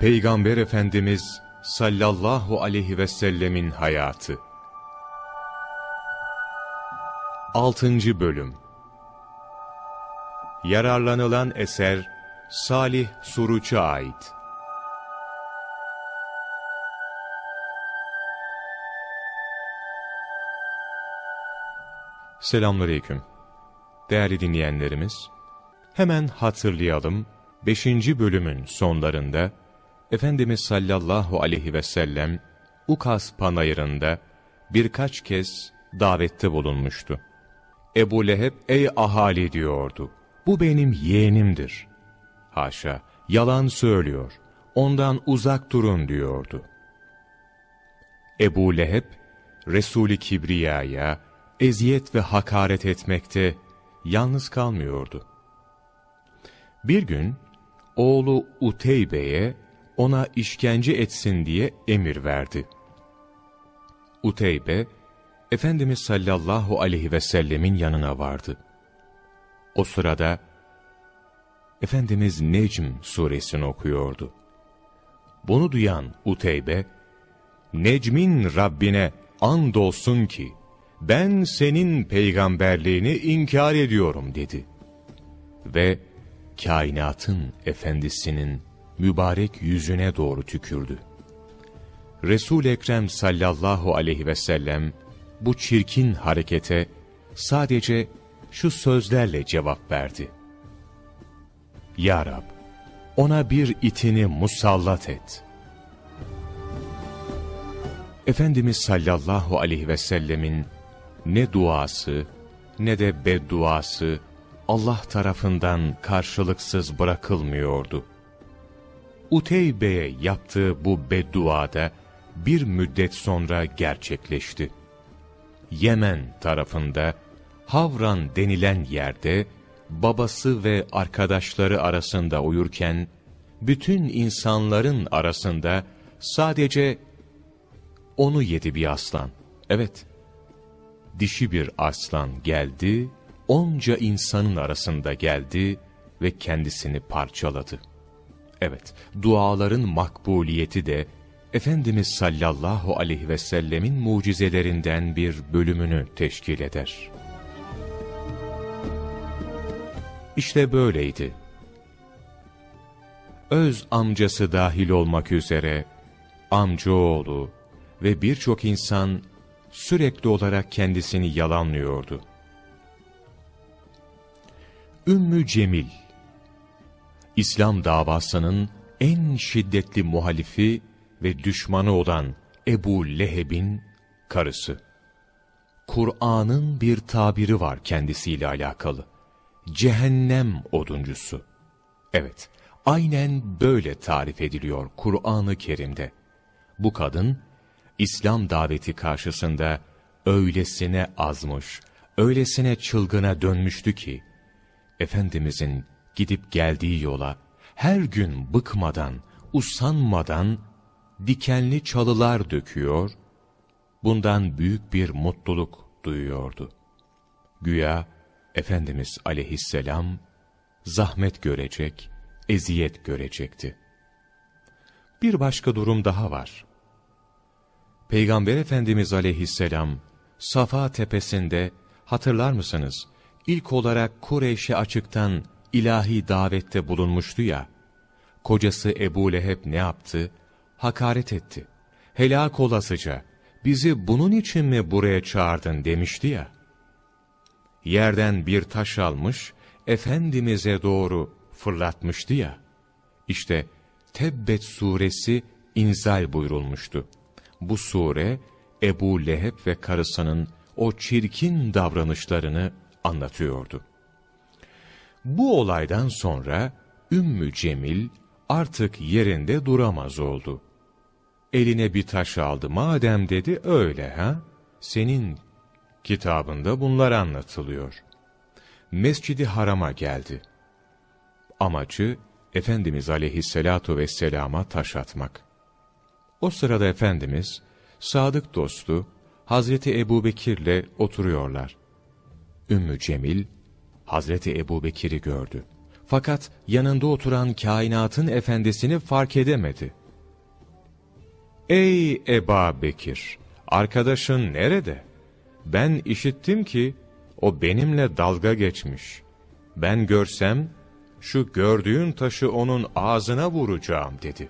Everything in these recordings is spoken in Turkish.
Peygamber Efendimiz sallallahu aleyhi ve sellemin hayatı 6. Bölüm Yararlanılan eser Salih Suruç'a ait Selamünaleyküm. Değerli dinleyenlerimiz, hemen hatırlayalım, 5. bölümün sonlarında, Efendimiz sallallahu aleyhi ve sellem, Ukas panayırında birkaç kez davette bulunmuştu. Ebu Leheb, ey ahali diyordu, bu benim yeğenimdir. Haşa, yalan söylüyor, ondan uzak durun diyordu. Ebu Leheb, Resul-i Kibriya'ya, eziyet ve hakaret etmekte yalnız kalmıyordu. Bir gün oğlu Uteybe'ye ona işkence etsin diye emir verdi. Uteybe, Efendimiz sallallahu aleyhi ve sellemin yanına vardı. O sırada Efendimiz Necm suresini okuyordu. Bunu duyan Uteybe, Necm'in Rabbine andolsun ki, ben senin peygamberliğini inkar ediyorum dedi. Ve kainatın efendisinin mübarek yüzüne doğru tükürdü. Resul Ekrem sallallahu aleyhi ve sellem bu çirkin harekete sadece şu sözlerle cevap verdi. Ya Rab, ona bir itini musallat et. Efendimiz sallallahu aleyhi ve sellemin ne duası ne de bedduası Allah tarafından karşılıksız bırakılmıyordu. Uteybe'ye yaptığı bu bedduada bir müddet sonra gerçekleşti. Yemen tarafında Havran denilen yerde babası ve arkadaşları arasında uyurken bütün insanların arasında sadece onu yedi bir aslan. Evet, dişi bir aslan geldi, onca insanın arasında geldi ve kendisini parçaladı. Evet, duaların makbuliyeti de Efendimiz sallallahu aleyhi ve sellemin mucizelerinden bir bölümünü teşkil eder. İşte böyleydi. Öz amcası dahil olmak üzere amcaoğlu ve birçok insan sürekli olarak kendisini yalanlıyordu. Ümmü Cemil İslam davasının en şiddetli muhalifi ve düşmanı olan Ebu Leheb'in karısı. Kur'an'ın bir tabiri var kendisiyle alakalı. Cehennem oduncusu. Evet, aynen böyle tarif ediliyor Kur'an-ı Kerim'de. Bu kadın, İslam daveti karşısında öylesine azmış, öylesine çılgına dönmüştü ki, Efendimizin gidip geldiği yola her gün bıkmadan, usanmadan dikenli çalılar döküyor, bundan büyük bir mutluluk duyuyordu. Güya Efendimiz aleyhisselam zahmet görecek, eziyet görecekti. Bir başka durum daha var. Peygamber Efendimiz aleyhisselam Safa tepesinde hatırlar mısınız? İlk olarak Kureyş'e açıktan ilahi davette bulunmuştu ya. Kocası Ebu Leheb ne yaptı? Hakaret etti. Helak olasıca bizi bunun için mi buraya çağırdın demişti ya. Yerden bir taş almış, Efendimiz'e doğru fırlatmıştı ya. İşte Tebbet suresi inzal buyurulmuştu. Bu sure Ebu Leheb ve karısının o çirkin davranışlarını anlatıyordu. Bu olaydan sonra Ümmü Cemil artık yerinde duramaz oldu. Eline bir taş aldı. Madem dedi öyle ha? Senin kitabında bunlar anlatılıyor. Mescidi Haram'a geldi. Amacı Efendimiz aleyhissalatu vesselama taş atmak. O sırada Efendimiz, sadık dostu Hazreti Ebubekir'le oturuyorlar. Ümmü Cemil, Hazreti Ebubekir'i gördü. Fakat yanında oturan kainatın efendisini fark edemedi. Ey Eba Bekir! Arkadaşın nerede? Ben işittim ki o benimle dalga geçmiş. Ben görsem şu gördüğün taşı onun ağzına vuracağım dedi.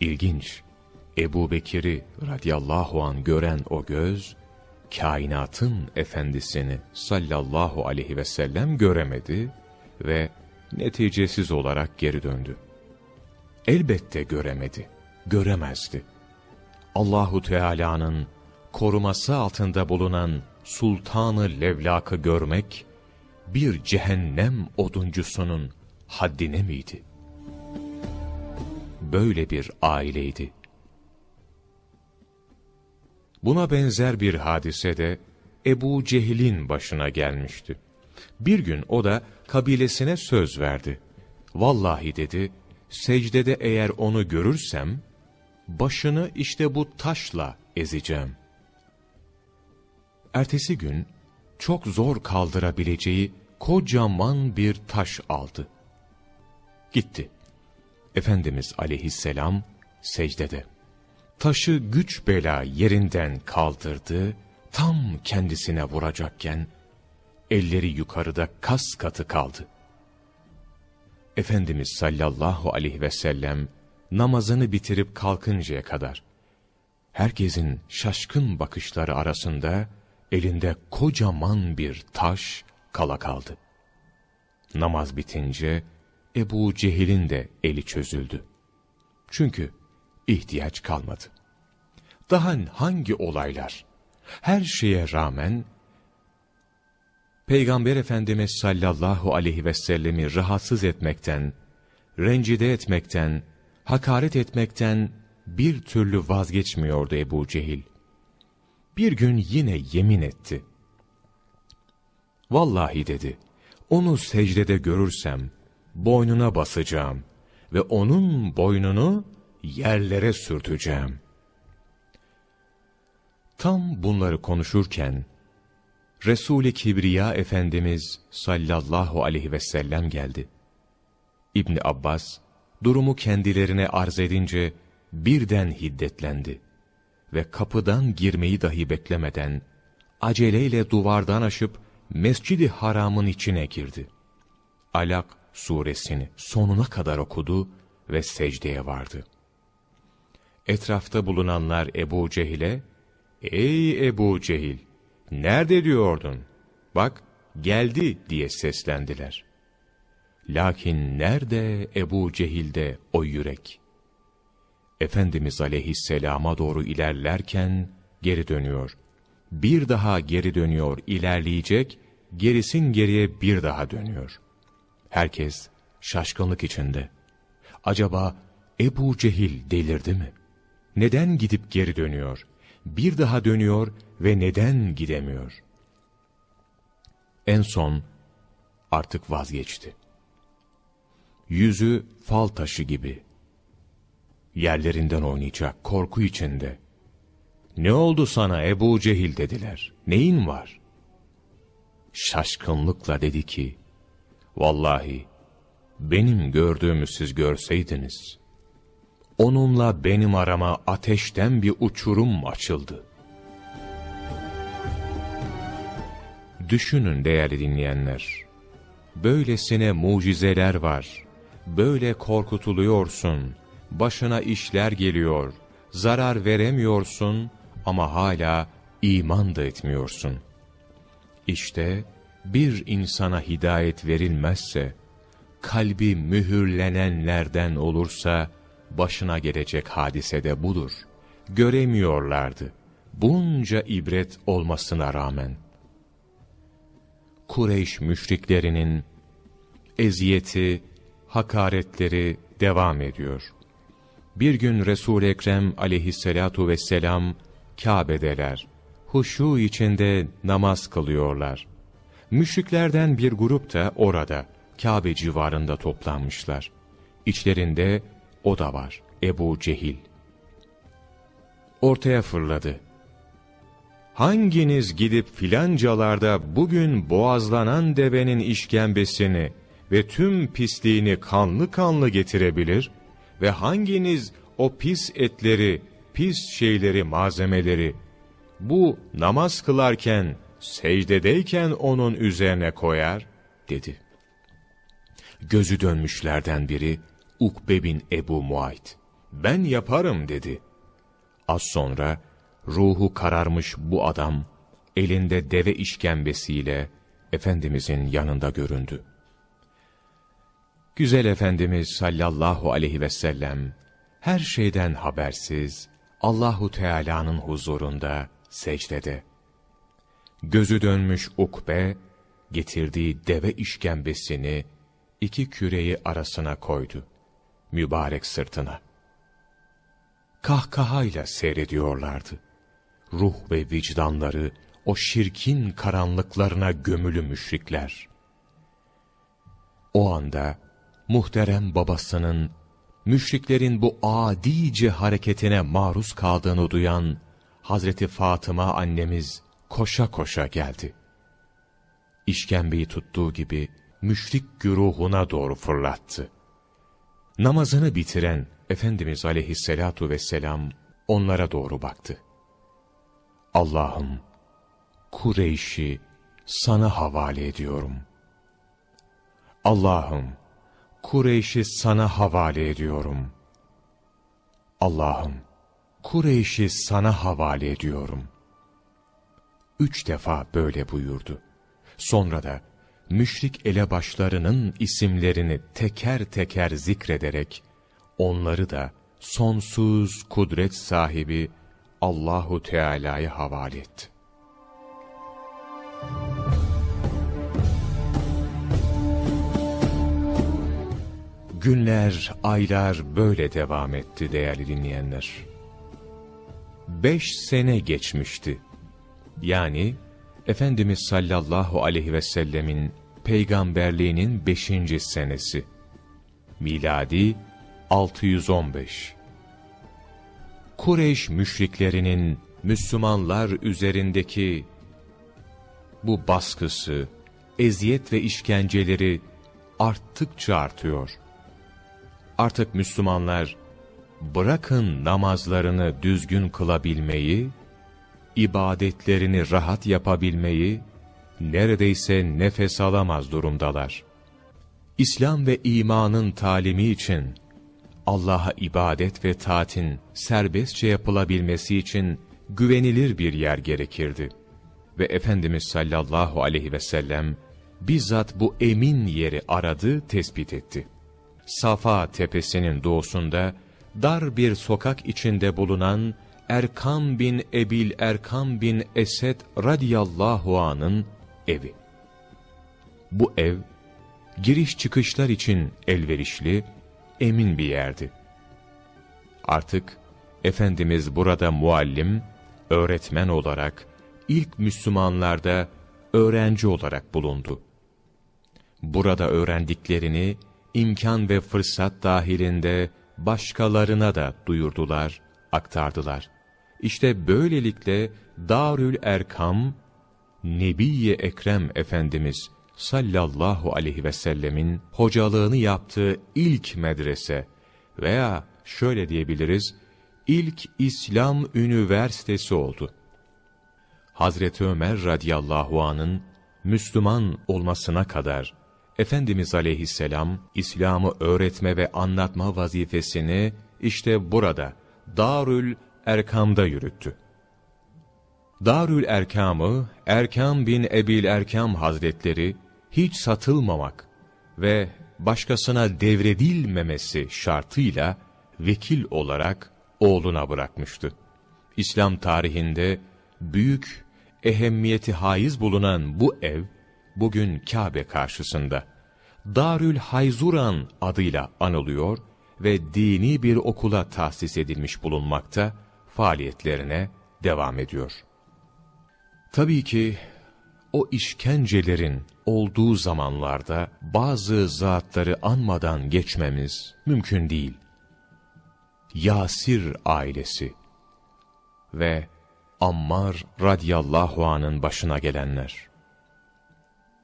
İlginç. Ebu Bekir'i radiyallahu an gören o göz, kainatın efendisini sallallahu aleyhi ve sellem göremedi ve neticesiz olarak geri döndü. Elbette göremedi, göremezdi. Allahu Teala'nın koruması altında bulunan sultanı levlakı görmek, bir cehennem oduncusunun haddine miydi? Böyle bir aileydi. Buna benzer bir hadise de Ebu Cehil'in başına gelmişti. Bir gün o da kabilesine söz verdi. Vallahi dedi, secdede eğer onu görürsem, başını işte bu taşla ezeceğim. Ertesi gün çok zor kaldırabileceği kocaman bir taş aldı. Gitti. Efendimiz aleyhisselam secdede. Taşı güç bela yerinden kaldırdı, tam kendisine vuracakken, elleri yukarıda kas katı kaldı. Efendimiz sallallahu aleyhi ve sellem namazını bitirip kalkıncaya kadar herkesin şaşkın bakışları arasında elinde kocaman bir taş kala kaldı. Namaz bitince Ebu Cehil'in de eli çözüldü. Çünkü ihtiyaç kalmadı. Daha hangi olaylar? Her şeye rağmen Peygamber Efendimiz sallallahu aleyhi ve sellemi rahatsız etmekten, rencide etmekten, hakaret etmekten bir türlü vazgeçmiyordu Ebu Cehil. Bir gün yine yemin etti. Vallahi dedi, onu secdede görürsem boynuna basacağım ve onun boynunu yerlere sürteceğim. Tam bunları konuşurken, Resul-i Kibriya Efendimiz sallallahu aleyhi ve sellem geldi. İbni Abbas, durumu kendilerine arz edince birden hiddetlendi ve kapıdan girmeyi dahi beklemeden, aceleyle duvardan aşıp Mescid-i Haram'ın içine girdi. Alak suresini sonuna kadar okudu ve secdeye vardı. Etrafta bulunanlar Ebu Cehil'e, ''Ey Ebu Cehil, nerede diyordun? Bak, geldi.'' diye seslendiler. Lakin nerede Ebu Cehil'de o yürek? Efendimiz aleyhisselama doğru ilerlerken geri dönüyor. Bir daha geri dönüyor, ilerleyecek, gerisin geriye bir daha dönüyor. Herkes şaşkınlık içinde. Acaba Ebu Cehil delirdi mi? Neden gidip geri dönüyor? Bir daha dönüyor ve neden gidemiyor? En son artık vazgeçti. Yüzü fal taşı gibi. Yerlerinden oynayacak korku içinde. Ne oldu sana Ebu Cehil dediler. Neyin var? Şaşkınlıkla dedi ki, Vallahi benim gördüğümü siz görseydiniz, onunla benim arama ateşten bir uçurum açıldı. Düşünün değerli dinleyenler, böylesine mucizeler var, böyle korkutuluyorsun, başına işler geliyor, zarar veremiyorsun ama hala iman da etmiyorsun. İşte bir insana hidayet verilmezse, kalbi mühürlenenlerden olursa, başına gelecek hadise de budur. Göremiyorlardı. Bunca ibret olmasına rağmen. Kureyş müşriklerinin eziyeti, hakaretleri devam ediyor. Bir gün Resul-i Ekrem aleyhissalatu vesselam Kabe'deler. Huşu içinde namaz kılıyorlar. Müşriklerden bir grup da orada, Kabe civarında toplanmışlar. İçlerinde o da var, Ebu Cehil. Ortaya fırladı. hanginiz gidip filancalarda bugün boğazlanan devenin işkembesini ve tüm pisliğini kanlı kanlı getirebilir ve hanginiz o pis etleri, pis şeyleri, malzemeleri bu namaz kılarken, secdedeyken onun üzerine koyar, dedi. Gözü dönmüşlerden biri, Ukbe bin Ebu Muayt, ben yaparım dedi. Az sonra, ruhu kararmış bu adam, elinde deve işkembesiyle, Efendimizin yanında göründü. Güzel Efendimiz sallallahu aleyhi ve sellem, her şeyden habersiz, Allahu Teala'nın huzurunda, secdede. Gözü dönmüş ukbe, getirdiği deve işkembesini iki küreyi arasına koydu. Mübarek sırtına. Kahkahayla seyrediyorlardı. Ruh ve vicdanları o şirkin karanlıklarına gömülü müşrikler. O anda muhterem babasının müşriklerin bu adice hareketine maruz kaldığını duyan Hazreti Fatıma annemiz koşa koşa geldi. İşkembeyi tuttuğu gibi müşrik güruhuna doğru fırlattı. Namazını bitiren Efendimiz aleyhissalatu vesselam onlara doğru baktı. Allah'ım Kureyş'i sana havale ediyorum. Allah'ım Kureyş'i sana havale ediyorum. Allah'ım Kureyş'i sana havale ediyorum. Üç defa böyle buyurdu. Sonra da müşrik elebaşlarının isimlerini teker teker zikrederek, onları da sonsuz kudret sahibi Allahu Teala'ya havale etti. Günler, aylar böyle devam etti değerli dinleyenler beş sene geçmişti. Yani Efendimiz sallallahu aleyhi ve sellemin peygamberliğinin beşinci senesi. Miladi 615. Kureyş müşriklerinin Müslümanlar üzerindeki bu baskısı, eziyet ve işkenceleri arttıkça artıyor. Artık Müslümanlar bırakın namazlarını düzgün kılabilmeyi, ibadetlerini rahat yapabilmeyi, neredeyse nefes alamaz durumdalar. İslam ve imanın talimi için, Allah'a ibadet ve taatin serbestçe yapılabilmesi için güvenilir bir yer gerekirdi. Ve Efendimiz sallallahu aleyhi ve sellem, bizzat bu emin yeri aradı, tespit etti. Safa tepesinin doğusunda, dar bir sokak içinde bulunan Erkam bin Ebil Erkam bin Esed radiyallahu anın evi. Bu ev, giriş çıkışlar için elverişli, emin bir yerdi. Artık Efendimiz burada muallim, öğretmen olarak, ilk Müslümanlarda öğrenci olarak bulundu. Burada öğrendiklerini imkan ve fırsat dahilinde başkalarına da duyurdular, aktardılar. İşte böylelikle Darül Erkam, Nebiye Ekrem Efendimiz sallallahu aleyhi ve sellemin hocalığını yaptığı ilk medrese veya şöyle diyebiliriz, ilk İslam üniversitesi oldu. Hazreti Ömer radıyallahu anın Müslüman olmasına kadar Efendimiz aleyhisselam İslam'ı öğretme ve anlatma vazifesini işte burada Darül Erkam'da yürüttü. Darül Erkam'ı Erkam bin Ebil Erkam Hazretleri hiç satılmamak ve başkasına devredilmemesi şartıyla vekil olarak oğluna bırakmıştı. İslam tarihinde büyük ehemmiyeti haiz bulunan bu ev, bugün Kabe karşısında Darül Hayzuran adıyla anılıyor ve dini bir okula tahsis edilmiş bulunmakta, faaliyetlerine devam ediyor. Tabii ki o işkencelerin olduğu zamanlarda bazı zatları anmadan geçmemiz mümkün değil. Yasir ailesi ve Ammar radıyallahu anın başına gelenler.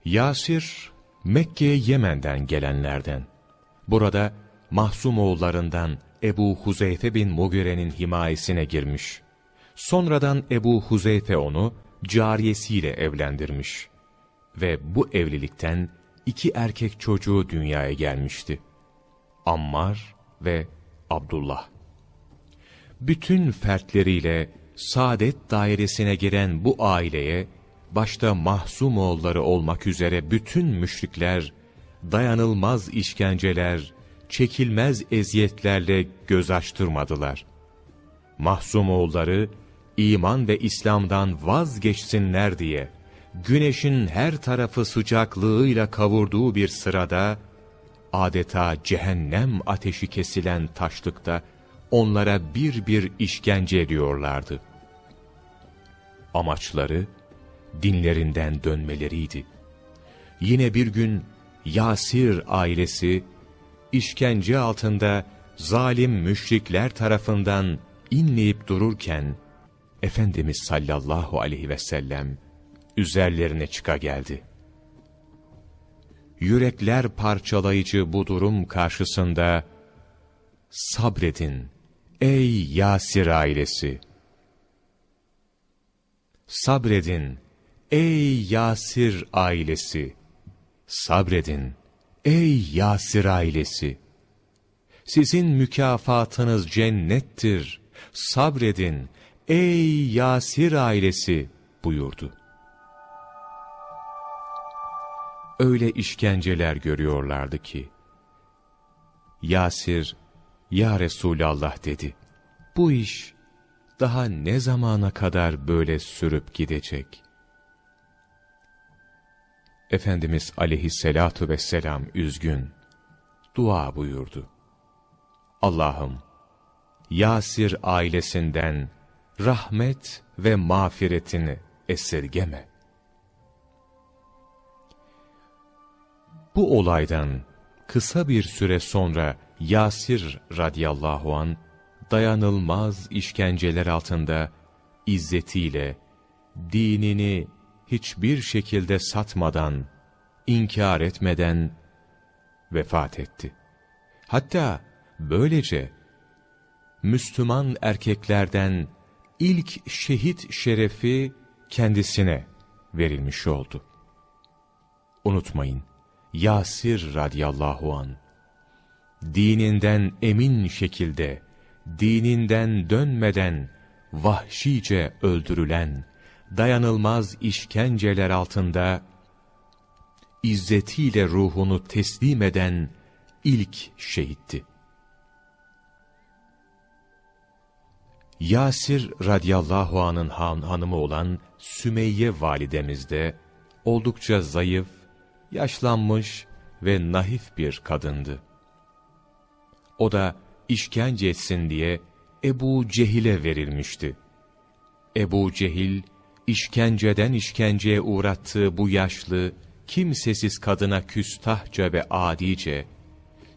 Yasir, Mekke'ye Yemen'den gelenlerden. Burada Mahsum oğullarından Ebu Huzeyfe bin Mugire'nin himayesine girmiş. Sonradan Ebu Huzeyfe onu cariyesiyle evlendirmiş. Ve bu evlilikten iki erkek çocuğu dünyaya gelmişti. Ammar ve Abdullah. Bütün fertleriyle saadet dairesine giren bu aileye, başta mahzum oğulları olmak üzere bütün müşrikler, dayanılmaz işkenceler, çekilmez eziyetlerle göz açtırmadılar. Mahzum oğulları, iman ve İslam'dan vazgeçsinler diye, güneşin her tarafı sıcaklığıyla kavurduğu bir sırada, adeta cehennem ateşi kesilen taşlıkta, onlara bir bir işkence ediyorlardı. Amaçları, dinlerinden dönmeleriydi. Yine bir gün Yasir ailesi, işkence altında zalim müşrikler tarafından inleyip dururken, Efendimiz sallallahu aleyhi ve sellem üzerlerine çıka geldi. Yürekler parçalayıcı bu durum karşısında sabredin ey Yasir ailesi. Sabredin ey Yasir ailesi. Sabredin ey Yasir ailesi. Sizin mükafatınız cennettir. Sabredin ey Yasir ailesi buyurdu. Öyle işkenceler görüyorlardı ki, Yasir, Ya Resulallah dedi, bu iş daha ne zamana kadar böyle sürüp gidecek? Efendimiz aleyhissalatu vesselam üzgün, dua buyurdu. Allah'ım, Yasir ailesinden rahmet ve mağfiretini esirgeme. Bu olaydan kısa bir süre sonra Yasir radıyallahu an dayanılmaz işkenceler altında izzetiyle dinini hiçbir şekilde satmadan, inkar etmeden vefat etti. Hatta böylece Müslüman erkeklerden ilk şehit şerefi kendisine verilmiş oldu. Unutmayın, Yasir radıyallahu an dininden emin şekilde, dininden dönmeden vahşice öldürülen, dayanılmaz işkenceler altında, izzetiyle ruhunu teslim eden ilk şehitti. Yasir radıyallahu anın han hanımı olan Sümeyye validemiz de oldukça zayıf, yaşlanmış ve nahif bir kadındı. O da işkence etsin diye Ebu Cehil'e verilmişti. Ebu Cehil, işkenceden işkenceye uğrattığı bu yaşlı, kimsesiz kadına küstahça ve adice,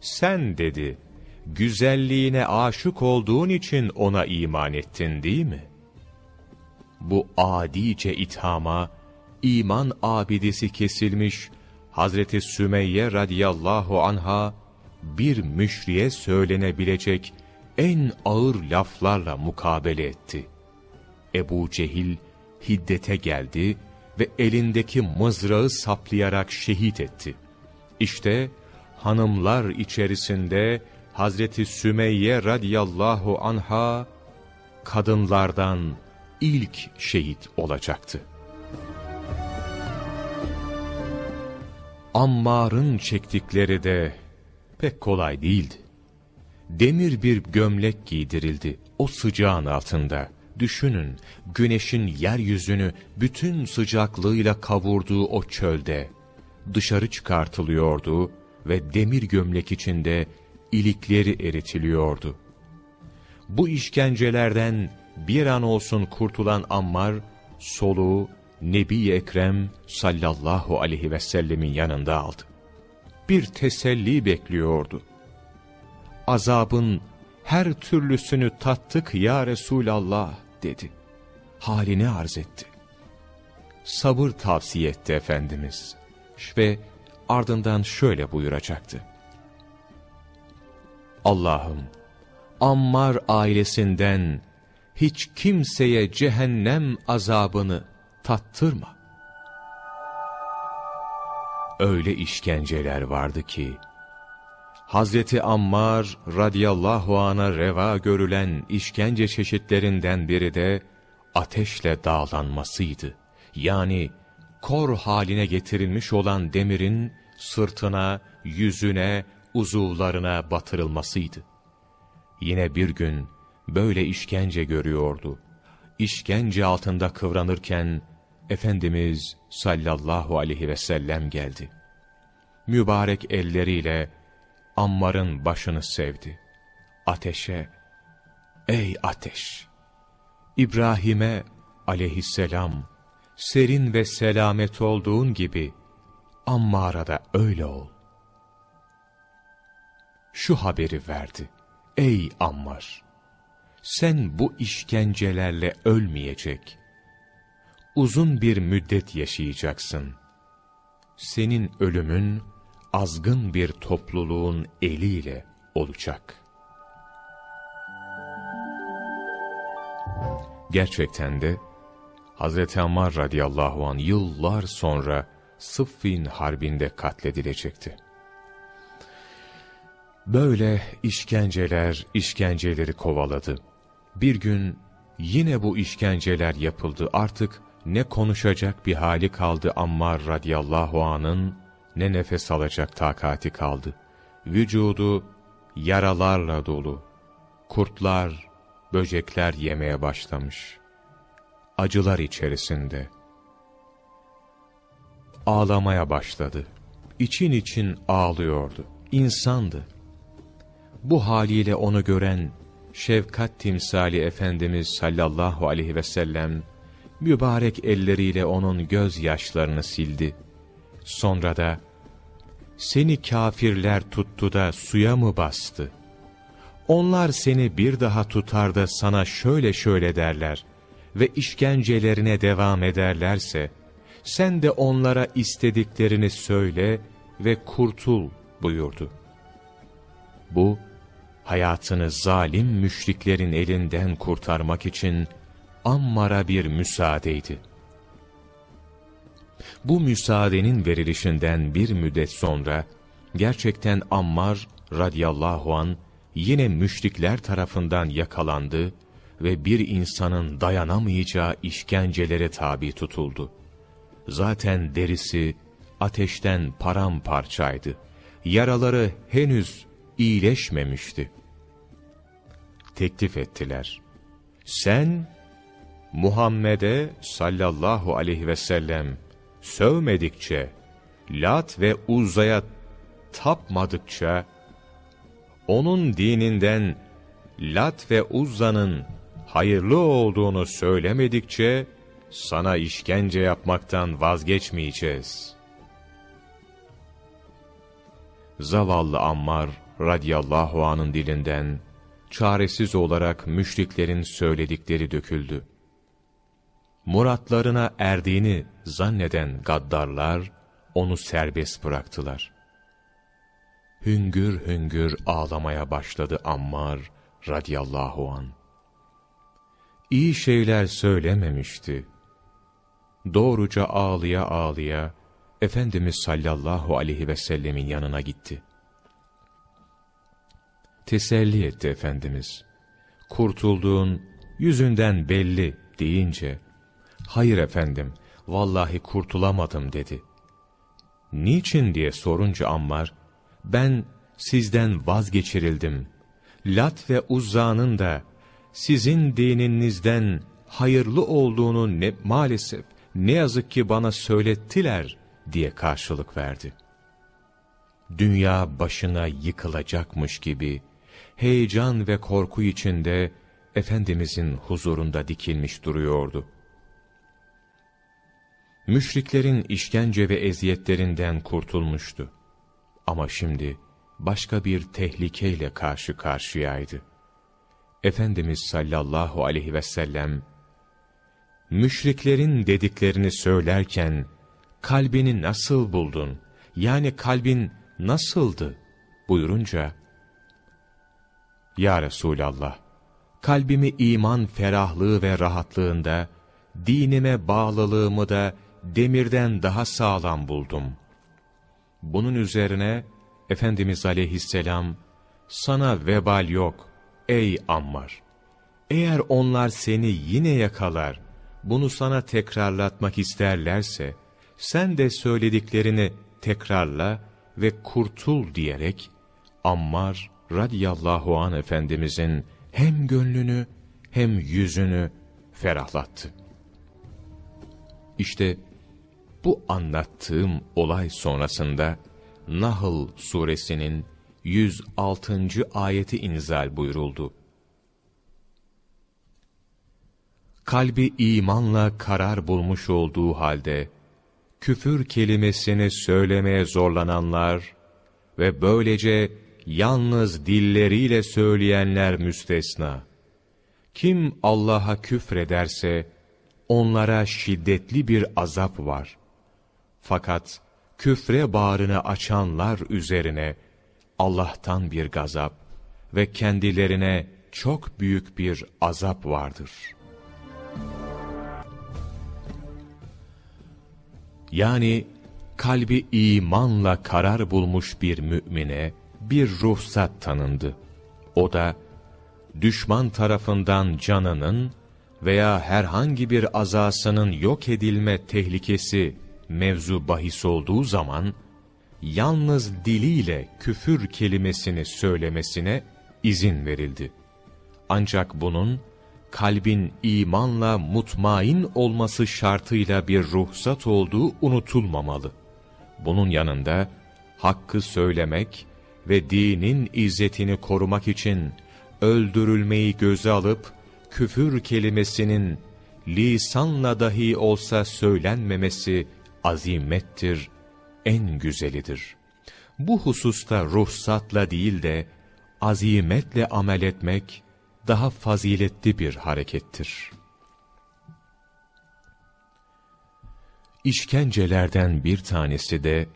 sen dedi, güzelliğine aşık olduğun için ona iman ettin değil mi? Bu adice ithama, iman abidesi kesilmiş Hazreti Sümeyye radiyallahu anha, bir müşriye söylenebilecek en ağır laflarla mukabele etti. Ebu Cehil hiddete geldi ve elindeki mızrağı saplayarak şehit etti. İşte hanımlar içerisinde Hazreti Sümeyye radiyallahu anha kadınlardan ilk şehit olacaktı. Ammar'ın çektikleri de pek kolay değildi. Demir bir gömlek giydirildi o sıcağın altında. Düşünün güneşin yeryüzünü bütün sıcaklığıyla kavurduğu o çölde. Dışarı çıkartılıyordu ve demir gömlek içinde ilikleri eritiliyordu. Bu işkencelerden bir an olsun kurtulan Ammar, soluğu Nebi Ekrem sallallahu aleyhi ve sellemin yanında aldı. Bir teselli bekliyordu. Azabın her türlüsünü tattık ya Resulallah dedi. halini arz etti. Sabır tavsiye etti Efendimiz ve ardından şöyle buyuracaktı. Allah'ım, Ammar ailesinden hiç kimseye cehennem azabını tattırma. Öyle işkenceler vardı ki, Hazreti Ammar radıyallahu ana reva görülen işkence çeşitlerinden biri de ateşle dağlanmasıydı. Yani kor haline getirilmiş olan demirin sırtına, yüzüne, uzuvlarına batırılmasıydı. Yine bir gün böyle işkence görüyordu. İşkence altında kıvranırken Efendimiz sallallahu aleyhi ve sellem geldi. Mübarek elleriyle Ammar'ın başını sevdi. Ateşe, ey ateş! İbrahim'e aleyhisselam, serin ve selamet olduğun gibi, Ammar'a da öyle ol. Şu haberi verdi. Ey Ammar! Sen bu işkencelerle ölmeyecek. Uzun bir müddet yaşayacaksın. Senin ölümün, azgın bir topluluğun eliyle olacak. Gerçekten de Hazreti Ammar radıyallahu an yıllar sonra Sıffin harbinde katledilecekti. Böyle işkenceler işkenceleri kovaladı. Bir gün yine bu işkenceler yapıldı. Artık ne konuşacak bir hali kaldı Ammar radıyallahu anın ne nefes alacak takati kaldı. Vücudu yaralarla dolu. Kurtlar, böcekler yemeye başlamış. Acılar içerisinde. Ağlamaya başladı. İçin için ağlıyordu. İnsandı. Bu haliyle onu gören şefkat timsali Efendimiz sallallahu aleyhi ve sellem mübarek elleriyle onun gözyaşlarını sildi. Sonra da seni kafirler tuttu da suya mı bastı? Onlar seni bir daha tutar da sana şöyle şöyle derler ve işkencelerine devam ederlerse, sen de onlara istediklerini söyle ve kurtul buyurdu. Bu, hayatını zalim müşriklerin elinden kurtarmak için Ammar'a bir müsaadeydi. Bu müsaadenin verilişinden bir müddet sonra, gerçekten Ammar radıyallahu an yine müşrikler tarafından yakalandı ve bir insanın dayanamayacağı işkencelere tabi tutuldu. Zaten derisi ateşten paramparçaydı. Yaraları henüz iyileşmemişti. Teklif ettiler. Sen Muhammed'e sallallahu aleyhi ve sellem sövmedikçe, Lat ve Uzza'ya tapmadıkça, onun dininden Lat ve Uzza'nın hayırlı olduğunu söylemedikçe, sana işkence yapmaktan vazgeçmeyeceğiz. Zavallı Ammar radıyallahu anın dilinden, çaresiz olarak müşriklerin söyledikleri döküldü. Muratlarına erdiğini zanneden gaddarlar, onu serbest bıraktılar. Hüngür hüngür ağlamaya başladı Ammar radıyallahu an. İyi şeyler söylememişti. Doğruca ağlıya ağlıya, Efendimiz sallallahu aleyhi ve sellemin yanına gitti. Teselli etti Efendimiz. Kurtulduğun yüzünden belli deyince, hayır efendim, vallahi kurtulamadım dedi. Niçin diye sorunca Ammar, ben sizden vazgeçirildim. Lat ve Uzza'nın da sizin dininizden hayırlı olduğunu ne, maalesef ne yazık ki bana söylettiler diye karşılık verdi. Dünya başına yıkılacakmış gibi heyecan ve korku içinde Efendimizin huzurunda dikilmiş duruyordu. Müşriklerin işkence ve eziyetlerinden kurtulmuştu. Ama şimdi başka bir tehlikeyle karşı karşıyaydı. Efendimiz sallallahu aleyhi ve sellem, müşriklerin dediklerini söylerken, kalbini nasıl buldun? Yani kalbin nasıldı? buyurunca, Ya Resulallah, kalbimi iman ferahlığı ve rahatlığında, dinime bağlılığımı da demirden daha sağlam buldum. Bunun üzerine, Efendimiz aleyhisselam, sana vebal yok ey Ammar. Eğer onlar seni yine yakalar, bunu sana tekrarlatmak isterlerse, sen de söylediklerini tekrarla ve kurtul diyerek, Ammar radiyallahu an Efendimizin hem gönlünü hem yüzünü ferahlattı. İşte bu anlattığım olay sonrasında Nahl suresinin 106. ayeti inzal buyuruldu. Kalbi imanla karar bulmuş olduğu halde, küfür kelimesini söylemeye zorlananlar ve böylece yalnız dilleriyle söyleyenler müstesna. Kim Allah'a küfrederse, onlara şiddetli bir azap var. Fakat küfre bağrını açanlar üzerine Allah'tan bir gazap ve kendilerine çok büyük bir azap vardır. Yani kalbi imanla karar bulmuş bir mümine bir ruhsat tanındı. O da düşman tarafından canının veya herhangi bir azasının yok edilme tehlikesi mevzu bahis olduğu zaman, yalnız diliyle küfür kelimesini söylemesine izin verildi. Ancak bunun, kalbin imanla mutmain olması şartıyla bir ruhsat olduğu unutulmamalı. Bunun yanında, hakkı söylemek ve dinin izzetini korumak için, öldürülmeyi göze alıp, küfür kelimesinin lisanla dahi olsa söylenmemesi azimettir, en güzelidir. Bu hususta ruhsatla değil de azimetle amel etmek daha faziletli bir harekettir. İşkencelerden bir tanesi de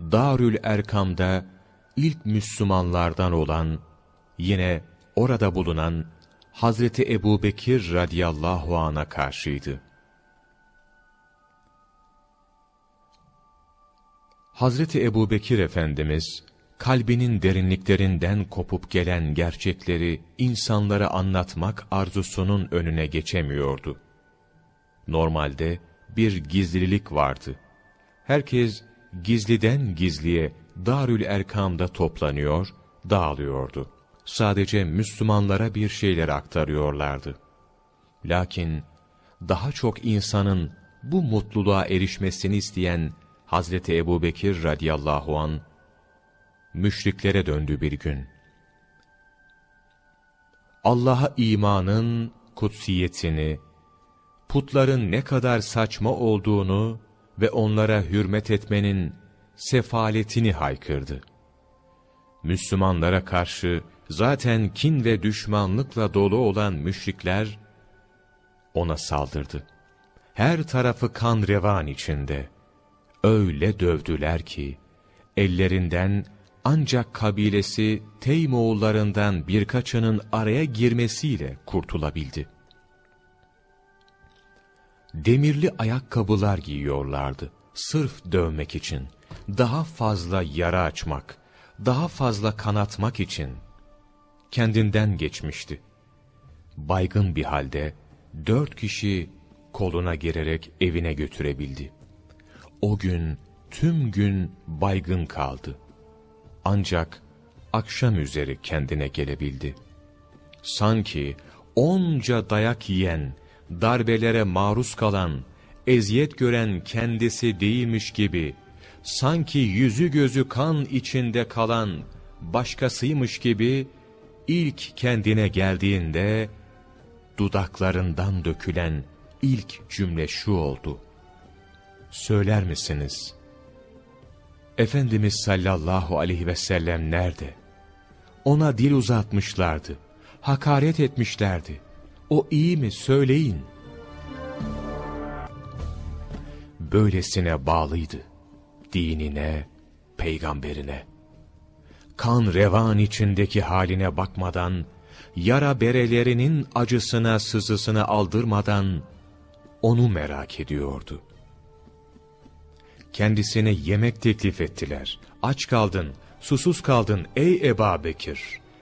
Darül Erkam'da ilk Müslümanlardan olan yine orada bulunan Hazreti Ebu Bekir radıyallahu an'a karşıydı. Hazreti Ebu Bekir Efendimiz, kalbinin derinliklerinden kopup gelen gerçekleri insanlara anlatmak arzusunun önüne geçemiyordu. Normalde bir gizlilik vardı. Herkes gizliden gizliye Darül Erkam'da toplanıyor, dağılıyordu. Sadece Müslümanlara bir şeyler aktarıyorlardı. Lakin daha çok insanın bu mutluluğa erişmesini isteyen Hazreti Ebu Bekir radiyallahu an müşriklere döndü bir gün. Allah'a imanın kutsiyetini, putların ne kadar saçma olduğunu ve onlara hürmet etmenin sefaletini haykırdı. Müslümanlara karşı zaten kin ve düşmanlıkla dolu olan müşrikler ona saldırdı. Her tarafı kan revan içinde öyle dövdüler ki, ellerinden ancak kabilesi Teymoğullarından birkaçının araya girmesiyle kurtulabildi. Demirli ayakkabılar giyiyorlardı, sırf dövmek için, daha fazla yara açmak, daha fazla kanatmak için. Kendinden geçmişti. Baygın bir halde, dört kişi koluna girerek evine götürebildi. O gün tüm gün baygın kaldı. Ancak akşam üzeri kendine gelebildi. Sanki onca dayak yiyen, darbelere maruz kalan, eziyet gören kendisi değilmiş gibi, sanki yüzü gözü kan içinde kalan başkasıymış gibi, ilk kendine geldiğinde, dudaklarından dökülen ilk cümle şu oldu söyler misiniz? Efendimiz sallallahu aleyhi ve sellem nerede? Ona dil uzatmışlardı, hakaret etmişlerdi. O iyi mi söyleyin.'' böylesine bağlıydı. Dinine, peygamberine. Kan revan içindeki haline bakmadan, yara berelerinin acısına sızısına aldırmadan, onu merak ediyordu. Kendisine yemek teklif ettiler. Aç kaldın, susuz kaldın ey Eba Bekir.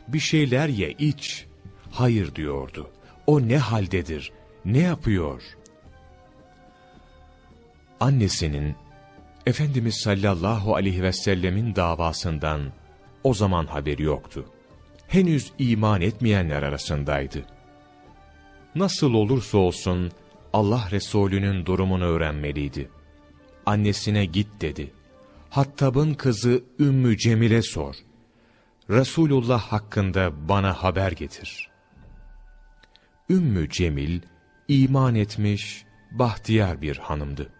Bir şeyler ye iç. Hayır diyordu. O ne haldedir, ne yapıyor? Annesinin, Efendimiz sallallahu aleyhi ve sellemin davasından o zaman haberi yoktu. Henüz iman etmeyenler arasındaydı. Nasıl olursa olsun Allah Resulü'nün durumunu öğrenmeliydi. Annesine git dedi. Hattab'ın kızı Ümmü Cemil'e sor. Resulullah hakkında bana haber getir. Ümmü Cemil, iman etmiş, bahtiyar bir hanımdı.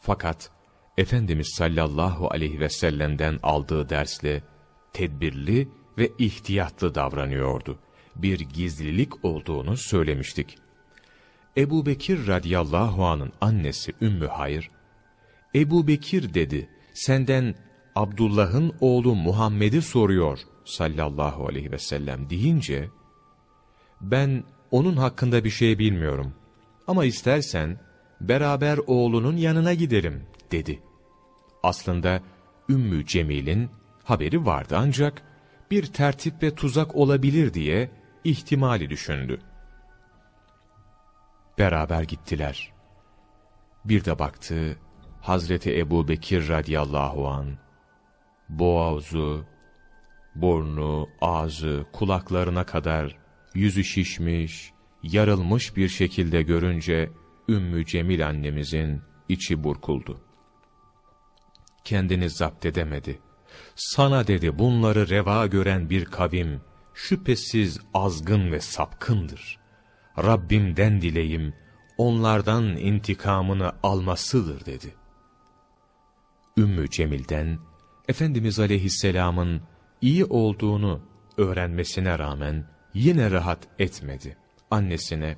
Fakat Efendimiz sallallahu aleyhi ve sellem'den aldığı dersle tedbirli ve ihtiyatlı davranıyordu. Bir gizlilik olduğunu söylemiştik. Ebu Bekir radiyallahu anın annesi Ümmü Hayr, Ebu Bekir dedi, senden Abdullah'ın oğlu Muhammed'i soruyor sallallahu aleyhi ve sellem deyince, ben onun hakkında bir şey bilmiyorum ama istersen beraber oğlunun yanına gidelim dedi. Aslında Ümmü Cemil'in haberi vardı ancak bir tertip ve tuzak olabilir diye ihtimali düşündü. Beraber gittiler. Bir de baktı Hazreti Ebu Bekir radiyallahu an boğazı, burnu, ağzı, kulaklarına kadar yüzü şişmiş, yarılmış bir şekilde görünce Ümmü Cemil annemizin içi burkuldu. Kendini zapt edemedi. Sana dedi bunları reva gören bir kavim şüphesiz azgın ve sapkındır. Rabbimden dileyim onlardan intikamını almasıdır dedi. Ümmü Cemil'den Efendimiz Aleyhisselam'ın iyi olduğunu öğrenmesine rağmen yine rahat etmedi. Annesine,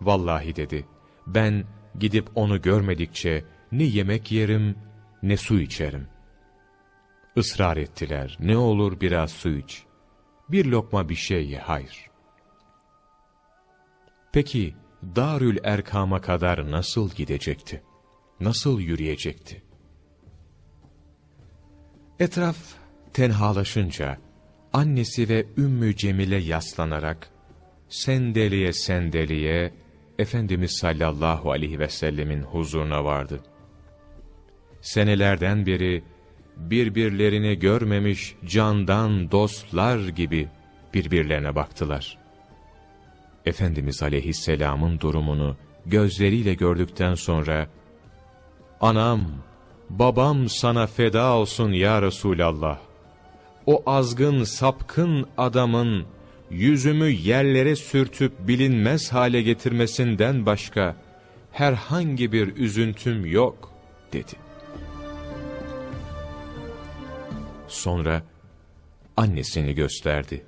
vallahi dedi, ben gidip onu görmedikçe ne yemek yerim ne su içerim. Israr ettiler, ne olur biraz su iç. Bir lokma bir şey ye, hayır. Peki, Darül Erkam'a kadar nasıl gidecekti? Nasıl yürüyecekti? Etraf tenhalaşınca, annesi ve Ümmü Cemil'e yaslanarak, sendeliye sendeliye, Efendimiz sallallahu aleyhi ve sellemin huzuruna vardı. Senelerden beri birbirlerini görmemiş candan dostlar gibi birbirlerine baktılar. Efendimiz aleyhisselamın durumunu gözleriyle gördükten sonra, ''Anam, babam sana feda olsun ya Resulallah. O azgın, sapkın adamın yüzümü yerlere sürtüp bilinmez hale getirmesinden başka herhangi bir üzüntüm yok.'' dedi. Sonra annesini gösterdi.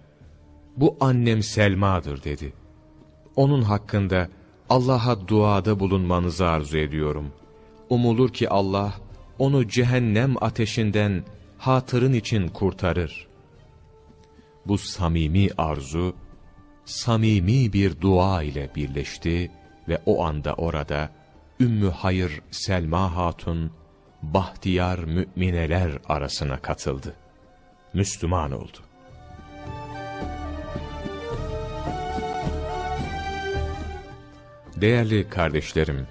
Bu annem Selma'dır dedi. Onun hakkında Allah'a duada bulunmanızı arzu ediyorum. Umulur ki Allah onu cehennem ateşinden hatırın için kurtarır. Bu samimi arzu, samimi bir dua ile birleşti ve o anda orada Ümmü Hayır Selma Hatun, bahtiyar mümineler arasına katıldı. Müslüman oldu. Değerli kardeşlerim,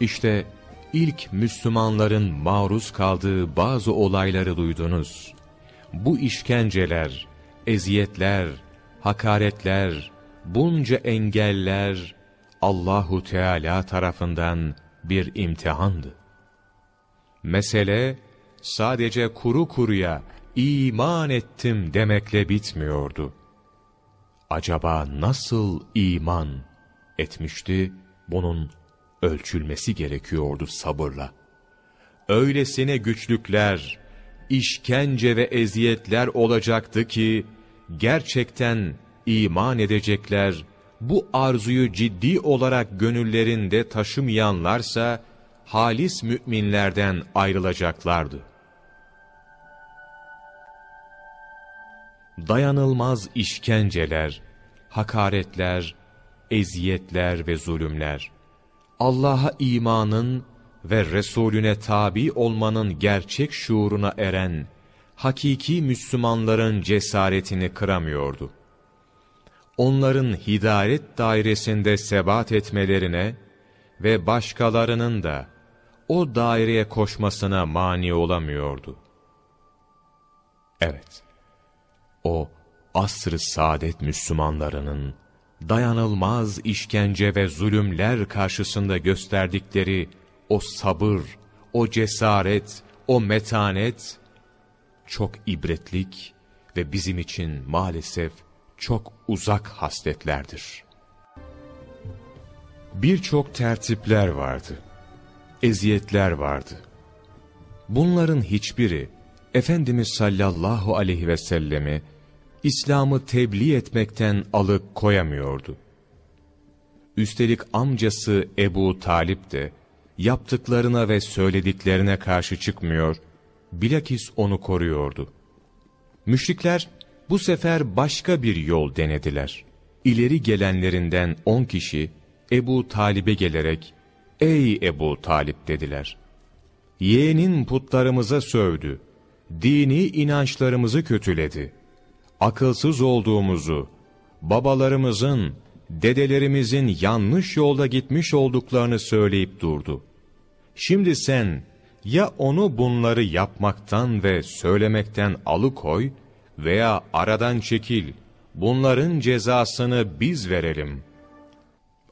işte ilk Müslümanların maruz kaldığı bazı olayları duydunuz. Bu işkenceler, eziyetler, hakaretler, bunca engeller Allahu Teala tarafından bir imtihandı. Mesele sadece kuru kuruya iman ettim demekle bitmiyordu. Acaba nasıl iman etmişti? Bunun ölçülmesi gerekiyordu sabırla. Öylesine güçlükler, işkence ve eziyetler olacaktı ki, gerçekten iman edecekler, bu arzuyu ciddi olarak gönüllerinde taşımayanlarsa, halis müminlerden ayrılacaklardı. Dayanılmaz işkenceler, hakaretler, eziyetler ve zulümler, Allah'a imanın ve Resulüne tabi olmanın gerçek şuuruna eren, hakiki Müslümanların cesaretini kıramıyordu. Onların hidayet dairesinde sebat etmelerine ve başkalarının da o daireye koşmasına mani olamıyordu. Evet, o asr-ı saadet Müslümanlarının dayanılmaz işkence ve zulümler karşısında gösterdikleri o sabır, o cesaret, o metanet çok ibretlik ve bizim için maalesef çok uzak hasletlerdir. Birçok tertipler vardı, eziyetler vardı. Bunların hiçbiri Efendimiz sallallahu aleyhi ve sellemi İslam'ı tebliğ etmekten alık koyamıyordu. Üstelik amcası Ebu Talip de yaptıklarına ve söylediklerine karşı çıkmıyor, bilakis onu koruyordu. Müşrikler bu sefer başka bir yol denediler. İleri gelenlerinden on kişi Ebu Talip'e gelerek, ''Ey Ebu Talip'' dediler. ''Yeğenin putlarımıza sövdü, dini inançlarımızı kötüledi. Akılsız olduğumuzu, babalarımızın, dedelerimizin yanlış yolda gitmiş olduklarını söyleyip durdu. Şimdi sen ya onu bunları yapmaktan ve söylemekten alıkoy veya aradan çekil, bunların cezasını biz verelim.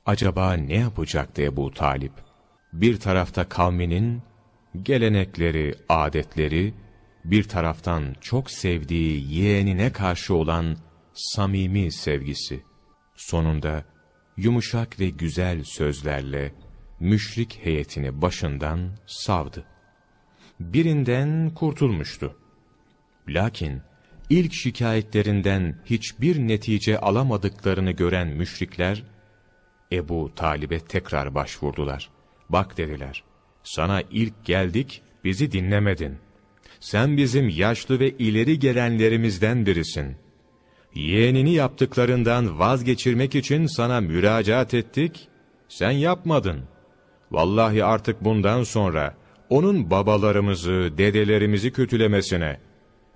Acaba ne yapacaktı Ebu Talip? Bir tarafta kavminin gelenekleri, adetleri, bir taraftan çok sevdiği yeğenine karşı olan samimi sevgisi. Sonunda yumuşak ve güzel sözlerle müşrik heyetini başından savdı. Birinden kurtulmuştu. Lakin ilk şikayetlerinden hiçbir netice alamadıklarını gören müşrikler, Ebu Talib'e tekrar başvurdular. Bak dediler, sana ilk geldik, bizi dinlemedin. Sen bizim yaşlı ve ileri gelenlerimizden birisin. Yeğenini yaptıklarından vazgeçirmek için sana müracaat ettik, sen yapmadın. Vallahi artık bundan sonra onun babalarımızı, dedelerimizi kötülemesine,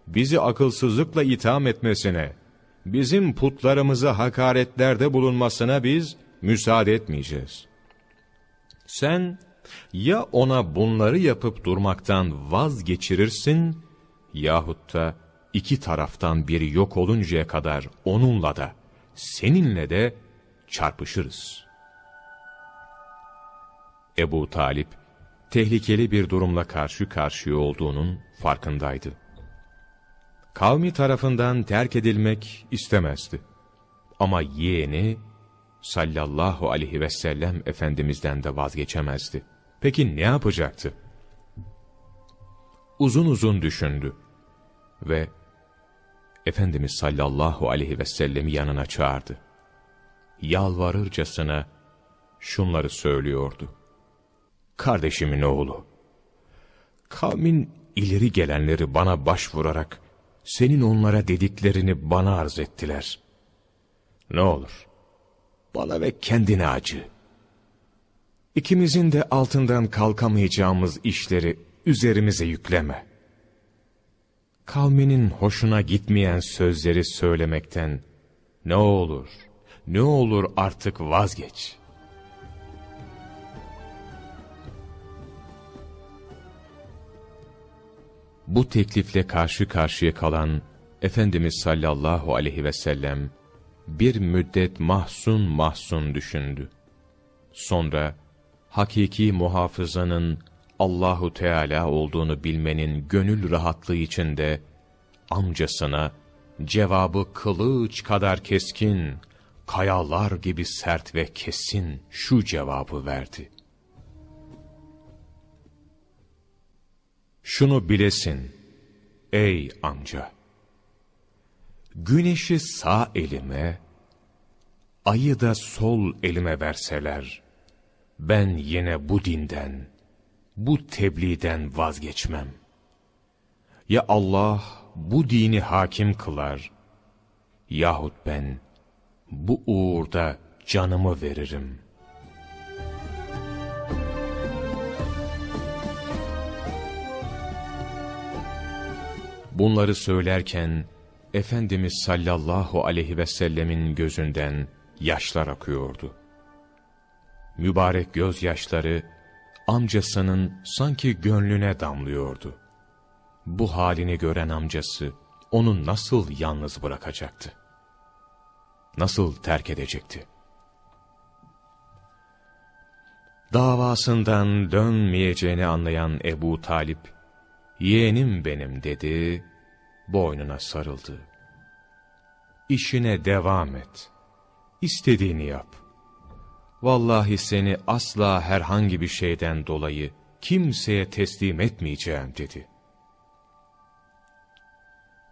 bizi akılsızlıkla itham etmesine, bizim putlarımıza hakaretlerde bulunmasına biz müsaade etmeyeceğiz. Sen ya ona bunları yapıp durmaktan vazgeçirirsin yahut da iki taraftan biri yok oluncaya kadar onunla da seninle de çarpışırız. Ebu Talip tehlikeli bir durumla karşı karşıya olduğunun farkındaydı. Kavmi tarafından terk edilmek istemezdi. Ama yeğeni sallallahu aleyhi ve sellem Efendimiz'den de vazgeçemezdi. Peki ne yapacaktı? Uzun uzun düşündü ve Efendimiz sallallahu aleyhi ve sellemi yanına çağırdı. Yalvarırcasına şunları söylüyordu. Kardeşimin oğlu, kavmin ileri gelenleri bana başvurarak senin onlara dediklerini bana arz ettiler. Ne olur, bana ve kendine acı. İkimizin de altından kalkamayacağımız işleri üzerimize yükleme. Kavminin hoşuna gitmeyen sözleri söylemekten ne olur, ne olur artık vazgeç. Bu teklifle karşı karşıya kalan Efendimiz sallallahu aleyhi ve sellem bir müddet mahzun mahzun düşündü. Sonra hakiki muhafızanın Allahu Teala olduğunu bilmenin gönül rahatlığı içinde amcasına cevabı kılıç kadar keskin, kayalar gibi sert ve kesin şu cevabı verdi. Şunu bilesin ey amca. Güneşi sağ elime, ayı da sol elime verseler, ben yine bu dinden, bu tebliğden vazgeçmem. Ya Allah bu dini hakim kılar, yahut ben bu uğurda canımı veririm. Bunları söylerken, Efendimiz sallallahu aleyhi ve sellemin gözünden yaşlar akıyordu. Mübarek gözyaşları amcasının sanki gönlüne damlıyordu. Bu halini gören amcası onu nasıl yalnız bırakacaktı? Nasıl terk edecekti? Davasından dönmeyeceğini anlayan Ebu Talip, yeğenim benim dedi, boynuna sarıldı. İşine devam et, istediğini yap. Vallahi seni asla herhangi bir şeyden dolayı kimseye teslim etmeyeceğim dedi.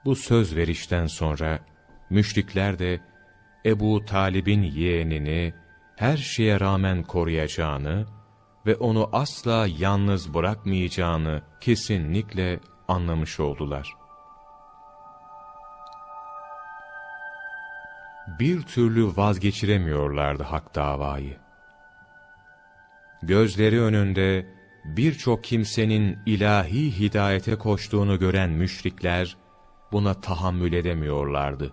Bu söz verişten sonra müşrikler de Ebu Talib'in yeğenini her şeye rağmen koruyacağını ve onu asla yalnız bırakmayacağını kesinlikle anlamış oldular. Bir türlü vazgeçiremiyorlardı hak davayı. Gözleri önünde birçok kimsenin ilahi hidayete koştuğunu gören müşrikler, buna tahammül edemiyorlardı.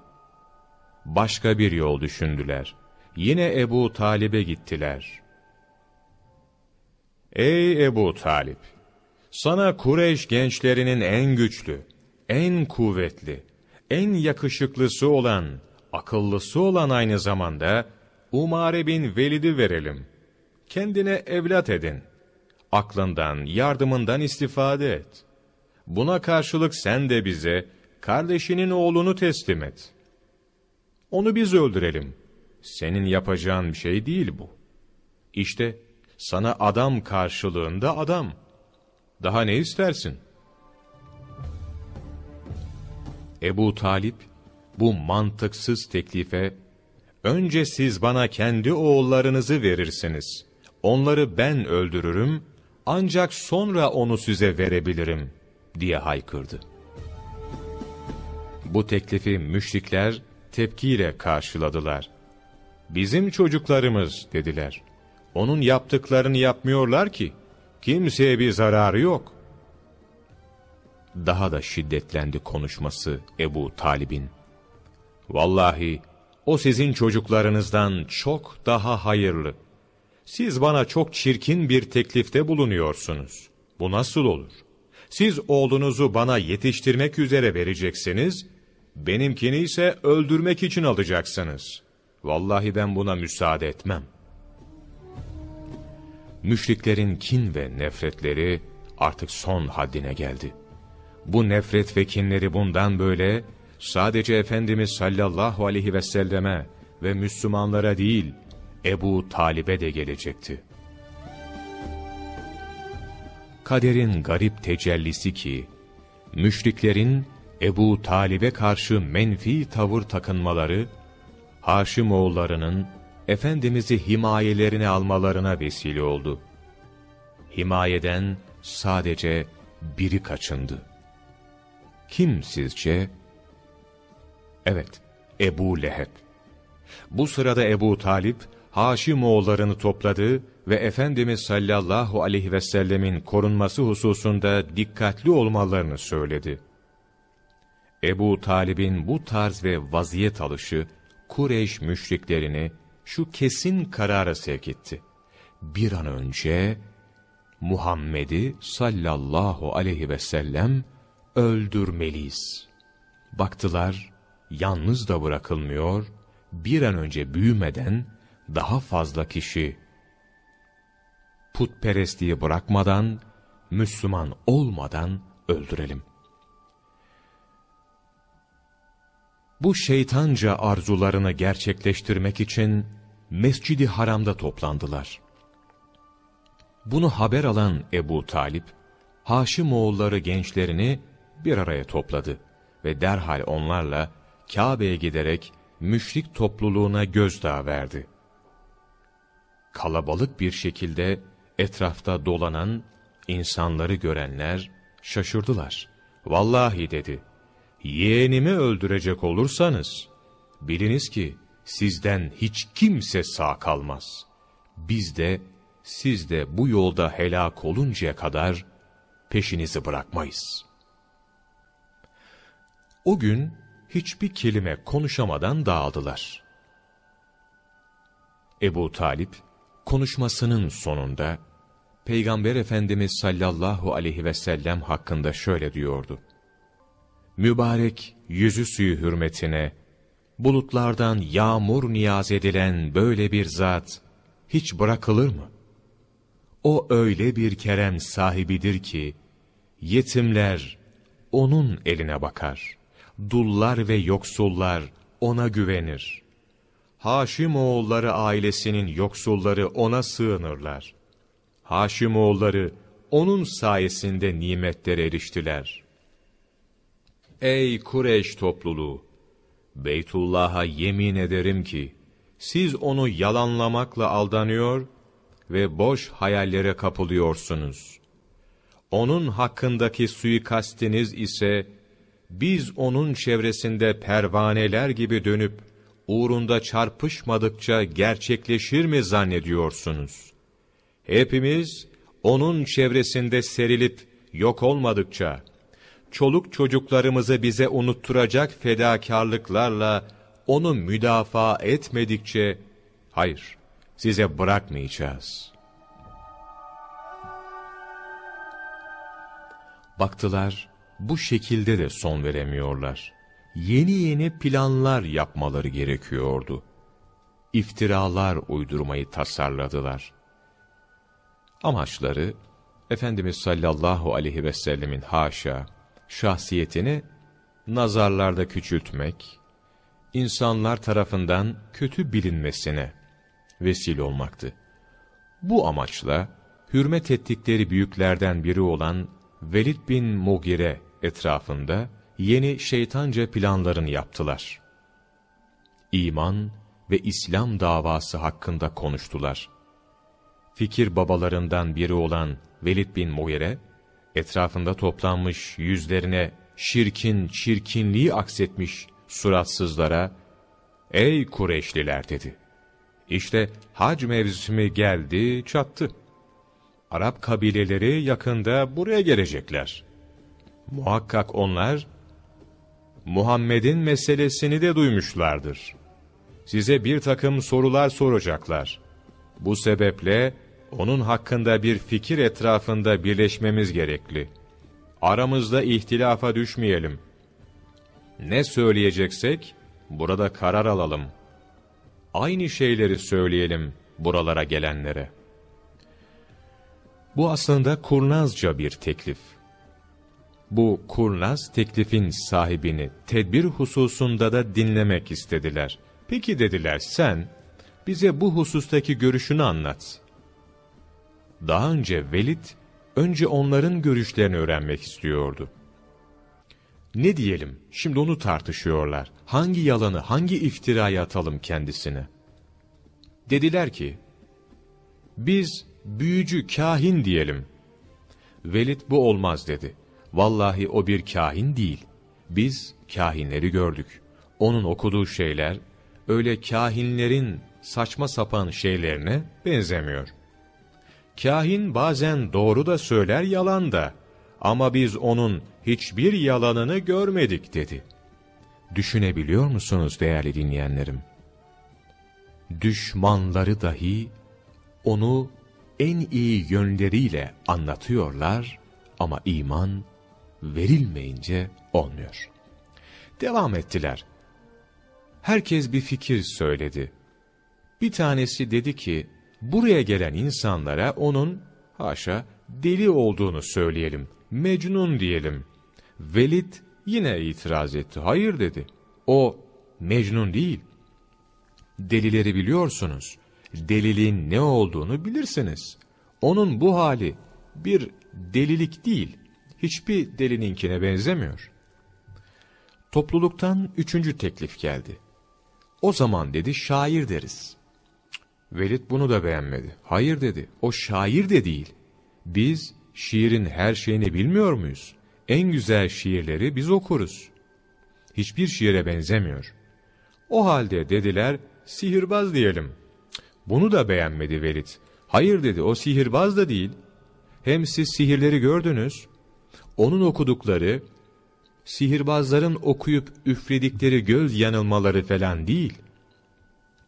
Başka bir yol düşündüler. Yine Ebu Talib'e gittiler. Ey Ebu Talip! Sana Kureyş gençlerinin en güçlü, en kuvvetli, en yakışıklısı olan, akıllısı olan aynı zamanda Umare bin Velid'i verelim. Kendine evlat edin. Aklından, yardımından istifade et. Buna karşılık sen de bize kardeşinin oğlunu teslim et. Onu biz öldürelim. Senin yapacağın bir şey değil bu. İşte sana adam karşılığında adam. Daha ne istersin? Ebu Talip bu mantıksız teklife önce siz bana kendi oğullarınızı verirsiniz. Onları ben öldürürüm ancak sonra onu size verebilirim diye haykırdı. Bu teklifi müşrikler tepkiyle karşıladılar. Bizim çocuklarımız dediler. Onun yaptıklarını yapmıyorlar ki. Kimseye bir zararı yok. Daha da şiddetlendi konuşması Ebu Talib'in. Vallahi o sizin çocuklarınızdan çok daha hayırlı. Siz bana çok çirkin bir teklifte bulunuyorsunuz. Bu nasıl olur? Siz oğlunuzu bana yetiştirmek üzere vereceksiniz, benimkini ise öldürmek için alacaksınız. Vallahi ben buna müsaade etmem. Müşriklerin kin ve nefretleri artık son haddine geldi. Bu nefret ve kinleri bundan böyle sadece Efendimiz sallallahu aleyhi ve selleme ve Müslümanlara değil, Ebu Talib'e de gelecekti. Kaderin garip tecellisi ki, müşriklerin Ebu Talib'e karşı menfi tavır takınmaları, Haşimoğullarının Efendimiz'i himayelerine almalarına vesile oldu. Himayeden sadece biri kaçındı. Kim sizce? Evet, Ebu Leheb. Bu sırada Ebu Talip, Haşimoğullarını topladı ve Efendimiz sallallahu aleyhi ve sellemin korunması hususunda dikkatli olmalarını söyledi. Ebu Talib'in bu tarz ve vaziyet alışı, Kureyş müşriklerini şu kesin karara sevk etti. Bir an önce Muhammed'i sallallahu aleyhi ve sellem öldürmeliyiz. Baktılar, yalnız da bırakılmıyor, bir an önce büyümeden daha fazla kişi putperestliği bırakmadan, Müslüman olmadan öldürelim. Bu şeytanca arzularını gerçekleştirmek için Mescidi Haram'da toplandılar. Bunu haber alan Ebu Talip, Haşimoğulları gençlerini bir araya topladı ve derhal onlarla Kabe'ye giderek müşrik topluluğuna gözdağı verdi. Kalabalık bir şekilde etrafta dolanan insanları görenler şaşırdılar. Vallahi dedi, yeğenimi öldürecek olursanız, biliniz ki sizden hiç kimse sağ kalmaz. Biz de, siz de bu yolda helak oluncaya kadar peşinizi bırakmayız. O gün hiçbir kelime konuşamadan dağıldılar. Ebu Talip, konuşmasının sonunda, Peygamber Efendimiz sallallahu aleyhi ve sellem hakkında şöyle diyordu. Mübarek yüzü suyu hürmetine, bulutlardan yağmur niyaz edilen böyle bir zat, hiç bırakılır mı? O öyle bir kerem sahibidir ki, yetimler onun eline bakar. Dullar ve yoksullar ona güvenir. Haşim oğulları ailesinin yoksulları ona sığınırlar. Haşim oğulları onun sayesinde nimetlere eriştiler. Ey Kureyş topluluğu! Beytullah'a yemin ederim ki, siz onu yalanlamakla aldanıyor ve boş hayallere kapılıyorsunuz. Onun hakkındaki suikastiniz ise, biz onun çevresinde pervaneler gibi dönüp, uğrunda çarpışmadıkça gerçekleşir mi zannediyorsunuz? Hepimiz, onun çevresinde serilip yok olmadıkça, çoluk çocuklarımızı bize unutturacak fedakarlıklarla, onu müdafaa etmedikçe, hayır, size bırakmayacağız. Baktılar, bu şekilde de son veremiyorlar. Yeni yeni planlar yapmaları gerekiyordu. İftiralar uydurmayı tasarladılar. Amaçları, Efendimiz sallallahu aleyhi ve sellemin haşa, şahsiyetini nazarlarda küçültmek, insanlar tarafından kötü bilinmesine vesile olmaktı. Bu amaçla, hürmet ettikleri büyüklerden biri olan Velid bin Mugire etrafında yeni şeytanca planlarını yaptılar. İman ve İslam davası hakkında konuştular. Fikir babalarından biri olan Velid bin Mughire, etrafında toplanmış yüzlerine şirkin çirkinliği aksetmiş suratsızlara, ''Ey Kureyşliler'' dedi. İşte hac mevsimi geldi, çattı. Arap kabileleri yakında buraya gelecekler. Muhakkak onlar, Muhammed'in meselesini de duymuşlardır. Size bir takım sorular soracaklar. Bu sebeple, onun hakkında bir fikir etrafında birleşmemiz gerekli. Aramızda ihtilafa düşmeyelim. Ne söyleyeceksek, burada karar alalım. Aynı şeyleri söyleyelim buralara gelenlere. Bu aslında kurnazca bir teklif. Bu kurnaz teklifin sahibini tedbir hususunda da dinlemek istediler. Peki dediler sen bize bu husustaki görüşünü anlat. Daha önce Velid önce onların görüşlerini öğrenmek istiyordu. Ne diyelim, şimdi onu tartışıyorlar. Hangi yalanı, hangi iftirayı atalım kendisine? Dediler ki, biz büyücü kahin diyelim. Velid bu olmaz dedi. Vallahi o bir kahin değil. Biz kahinleri gördük. Onun okuduğu şeyler, öyle kahinlerin saçma sapan şeylerine benzemiyor. Kahin bazen doğru da söyler yalan da ama biz onun hiçbir yalanını görmedik dedi. Düşünebiliyor musunuz değerli dinleyenlerim? Düşmanları dahi onu en iyi yönleriyle anlatıyorlar ama iman verilmeyince olmuyor. Devam ettiler. Herkes bir fikir söyledi. Bir tanesi dedi ki, buraya gelen insanlara onun, haşa, deli olduğunu söyleyelim, mecnun diyelim. Velid yine itiraz etti, hayır dedi. O, mecnun değil. Delileri biliyorsunuz. Deliliğin ne olduğunu bilirsiniz. Onun bu hali bir delilik değil, hiçbir delininkine benzemiyor. Topluluktan üçüncü teklif geldi. O zaman dedi şair deriz. Velid bunu da beğenmedi. Hayır dedi. O şair de değil. Biz şiirin her şeyini bilmiyor muyuz? En güzel şiirleri biz okuruz. Hiçbir şiire benzemiyor. O halde dediler sihirbaz diyelim. Bunu da beğenmedi Velid. Hayır dedi o sihirbaz da değil. Hem siz sihirleri gördünüz. Onun okudukları sihirbazların okuyup üfledikleri göz yanılmaları falan değil.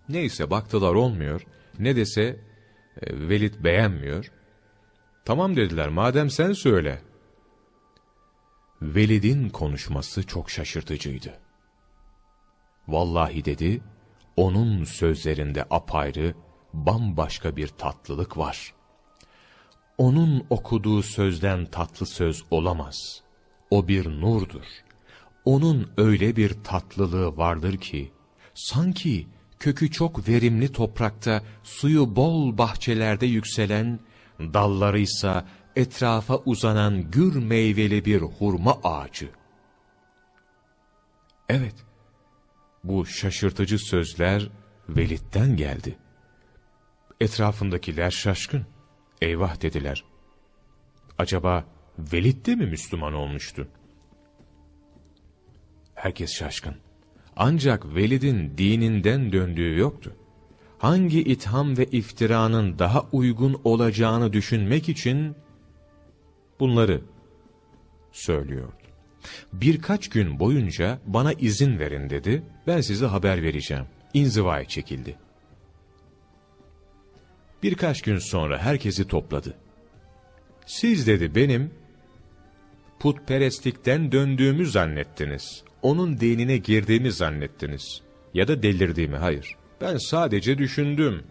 Neyse baktılar olmuyor. Ne dese e, Velid beğenmiyor. Tamam dediler madem sen söyle. Velid'in konuşması çok şaşırtıcıydı. Vallahi dedi, onun sözlerinde apayrı, bambaşka bir tatlılık var. Onun okuduğu sözden tatlı söz olamaz. O bir nurdur. Onun öyle bir tatlılığı vardır ki, sanki kökü çok verimli toprakta, suyu bol bahçelerde yükselen, dallarıysa etrafa uzanan gür meyveli bir hurma ağacı. Evet, bu şaşırtıcı sözler Velid'den geldi. Etrafındakiler şaşkın. Eyvah dediler. Acaba Velid de mi Müslüman olmuştu? Herkes şaşkın. Ancak Velid'in dininden döndüğü yoktu. Hangi itham ve iftiranın daha uygun olacağını düşünmek için bunları söylüyordu. Birkaç gün boyunca bana izin verin dedi, ben size haber vereceğim. İnzivaya çekildi. Birkaç gün sonra herkesi topladı. Siz dedi benim putperestlikten döndüğümü zannettiniz. Onun dinine girdiğimi zannettiniz. Ya da delirdiğimi, hayır. Ben sadece düşündüm.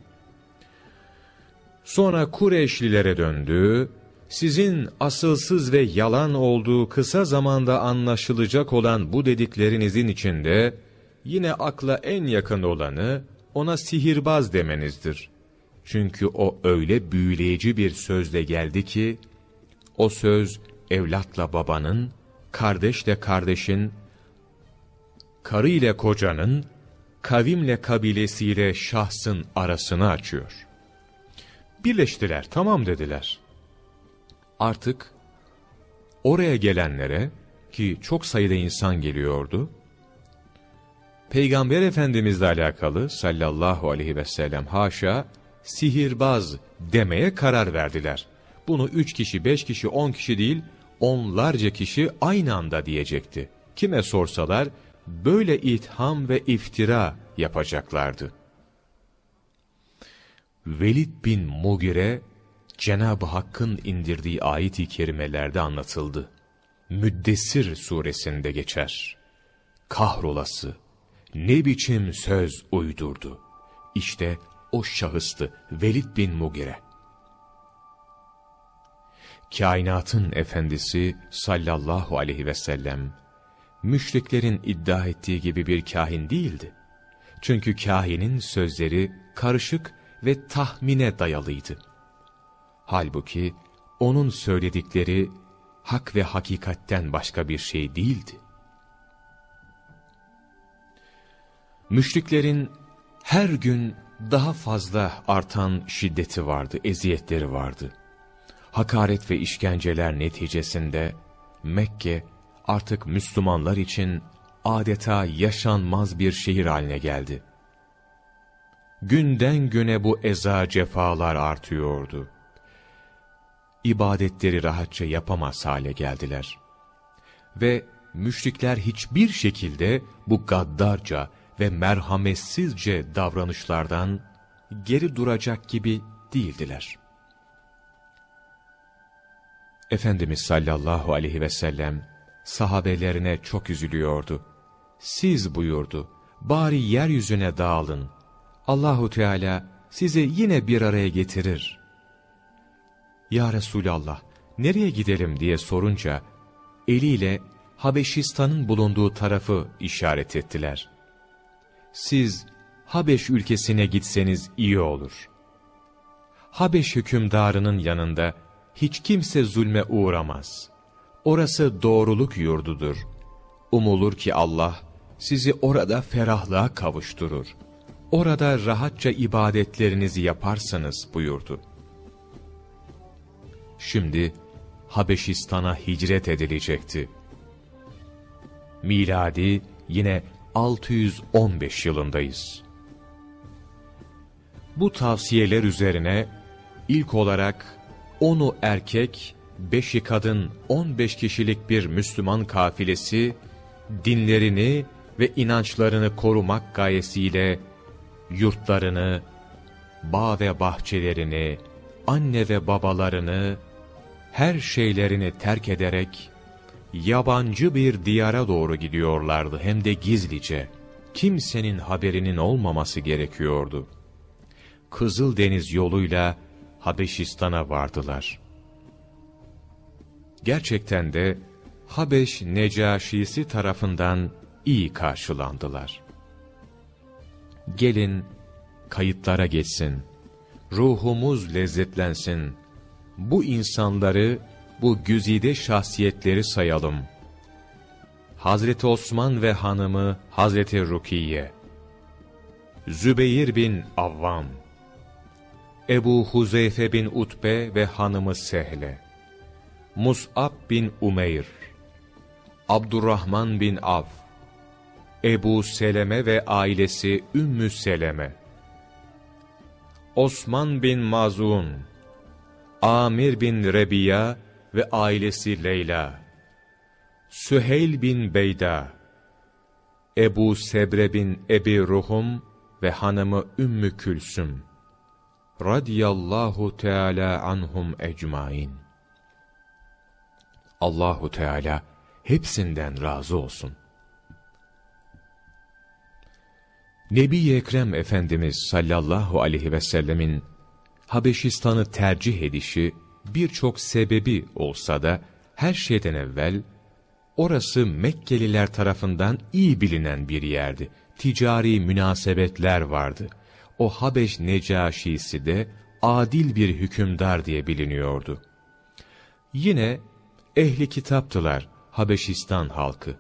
Sonra Kureyşlilere döndü, sizin asılsız ve yalan olduğu kısa zamanda anlaşılacak olan bu dediklerinizin içinde, yine akla en yakın olanı, ona sihirbaz demenizdir. Çünkü o öyle büyüleyici bir sözle geldi ki, o söz evlatla babanın, kardeşle kardeşin, karı ile kocanın, kavimle kabilesiyle şahsın arasını açıyor. Birleştiler, tamam dediler. Artık oraya gelenlere, ki çok sayıda insan geliyordu, Peygamber Efendimizle alakalı sallallahu aleyhi ve sellem haşa, sihirbaz demeye karar verdiler. Bunu üç kişi, beş kişi, on kişi değil, onlarca kişi aynı anda diyecekti. Kime sorsalar, böyle itham ve iftira yapacaklardı. Velid bin Mugire, Cenab-ı Hakk'ın indirdiği ayet-i kerimelerde anlatıldı. Müddessir suresinde geçer. Kahrolası, ne biçim söz uydurdu. İşte o şahıstı Velid bin Mugire. Kainatın efendisi sallallahu aleyhi ve sellem, müşriklerin iddia ettiği gibi bir kahin değildi. Çünkü kahinin sözleri karışık ve tahmine dayalıydı. Halbuki onun söyledikleri hak ve hakikatten başka bir şey değildi. Müşriklerin her gün daha fazla artan şiddeti vardı, eziyetleri vardı. Hakaret ve işkenceler neticesinde Mekke artık Müslümanlar için adeta yaşanmaz bir şehir haline geldi. Günden güne bu eza cefalar artıyordu. İbadetleri rahatça yapamaz hale geldiler. Ve müşrikler hiçbir şekilde bu gaddarca ve merhametsizce davranışlardan geri duracak gibi değildiler. Efendimiz sallallahu aleyhi ve sellem sahabelerine çok üzülüyordu. Siz buyurdu, bari yeryüzüne dağılın. Allahu Teala sizi yine bir araya getirir. Ya Resulallah, nereye gidelim diye sorunca, eliyle Habeşistan'ın bulunduğu tarafı işaret ettiler. Siz Habeş ülkesine gitseniz iyi olur. Habeş hükümdarının yanında hiç kimse zulme uğramaz. Orası doğruluk yurdudur. Umulur ki Allah sizi orada ferahlığa kavuşturur. Orada rahatça ibadetlerinizi yaparsanız buyurdu. Şimdi Habeşistan'a hicret edilecekti. Miladi yine 615 yılındayız. Bu tavsiyeler üzerine ilk olarak onu erkek, beşi kadın 15 kişilik bir Müslüman kafilesi dinlerini ve inançlarını korumak gayesiyle yurtlarını, bağ ve bahçelerini, anne ve babalarını, her şeylerini terk ederek yabancı bir diyara doğru gidiyorlardı hem de gizlice. Kimsenin haberinin olmaması gerekiyordu. Kızıldeniz yoluyla Habeşistan'a vardılar. Gerçekten de Habeş Necaşisi tarafından iyi karşılandılar. Gelin kayıtlara geçsin, ruhumuz lezzetlensin, bu insanları, bu güzide şahsiyetleri sayalım. Hazreti Osman ve hanımı Hazreti Rukiye, Zübeyir bin Avvam, Ebu Huzeyfe bin Utbe ve hanımı Sehle, Mus'ab bin Umeyr, Abdurrahman bin Av, Ebu Seleme ve ailesi Ümmü Seleme, Osman bin Mazun, Amir bin Rebiya ve ailesi Leyla, Süheyl bin Beyda, Ebu Sebre bin Ebi Ruhum ve hanımı Ümmü Külsüm, radiyallahu teala anhum ecmain. Allahu Teala hepsinden razı olsun. Nebi Ekrem Efendimiz sallallahu aleyhi ve sellemin Habeşistan'ı tercih edişi birçok sebebi olsa da her şeyden evvel orası Mekkeliler tarafından iyi bilinen bir yerdi. Ticari münasebetler vardı. O Habeş Necaşisi de adil bir hükümdar diye biliniyordu. Yine ehli kitaptılar Habeşistan halkı.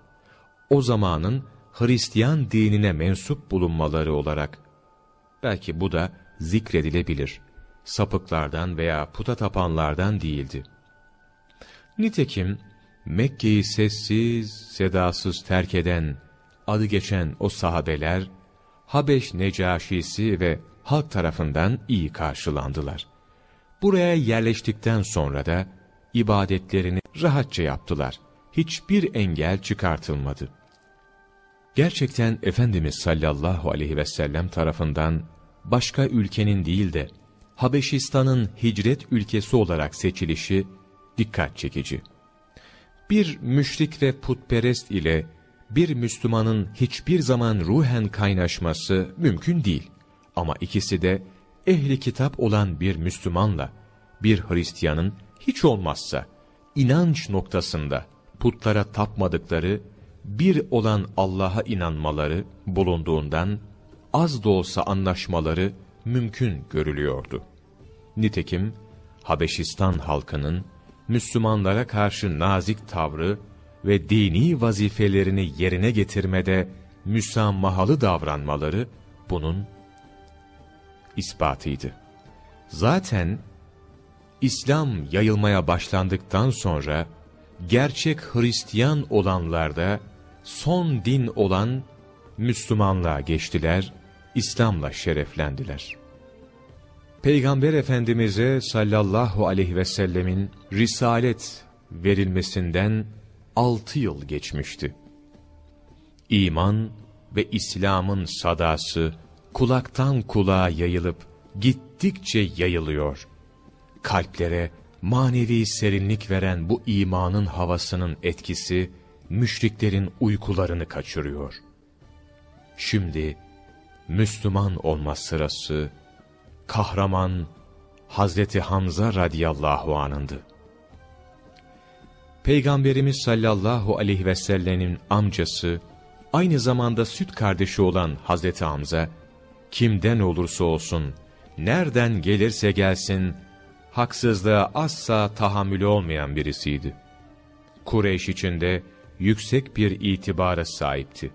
O zamanın Hristiyan dinine mensup bulunmaları olarak. Belki bu da zikredilebilir. Sapıklardan veya puta tapanlardan değildi. Nitekim Mekke'yi sessiz, sedasız terk eden, adı geçen o sahabeler, Habeş Necaşisi ve halk tarafından iyi karşılandılar. Buraya yerleştikten sonra da ibadetlerini rahatça yaptılar. Hiçbir engel çıkartılmadı. Gerçekten Efendimiz sallallahu aleyhi ve sellem tarafından başka ülkenin değil de Habeşistan'ın hicret ülkesi olarak seçilişi dikkat çekici. Bir müşrik ve putperest ile bir Müslümanın hiçbir zaman ruhen kaynaşması mümkün değil. Ama ikisi de ehli kitap olan bir Müslümanla bir Hristiyanın hiç olmazsa inanç noktasında putlara tapmadıkları bir olan Allah'a inanmaları bulunduğundan az da olsa anlaşmaları mümkün görülüyordu. Nitekim Habeşistan halkının Müslümanlara karşı nazik tavrı ve dini vazifelerini yerine getirmede müsamahalı davranmaları bunun ispatıydı. Zaten İslam yayılmaya başlandıktan sonra gerçek Hristiyan olanlarda son din olan Müslümanlığa geçtiler, İslam'la şereflendiler. Peygamber Efendimiz'e sallallahu aleyhi ve sellemin risalet verilmesinden altı yıl geçmişti. İman ve İslam'ın sadası kulaktan kulağa yayılıp gittikçe yayılıyor. Kalplere manevi serinlik veren bu imanın havasının etkisi müşriklerin uykularını kaçırıyor. Şimdi Müslüman olma sırası kahraman Hazreti Hamza radıyallahu anındı. Peygamberimiz sallallahu aleyhi ve sellemin amcası, aynı zamanda süt kardeşi olan Hazreti Hamza, kimden olursa olsun, nereden gelirse gelsin, haksızlığa asla tahammülü olmayan birisiydi. Kureyş içinde yüksek bir itibara sahipti.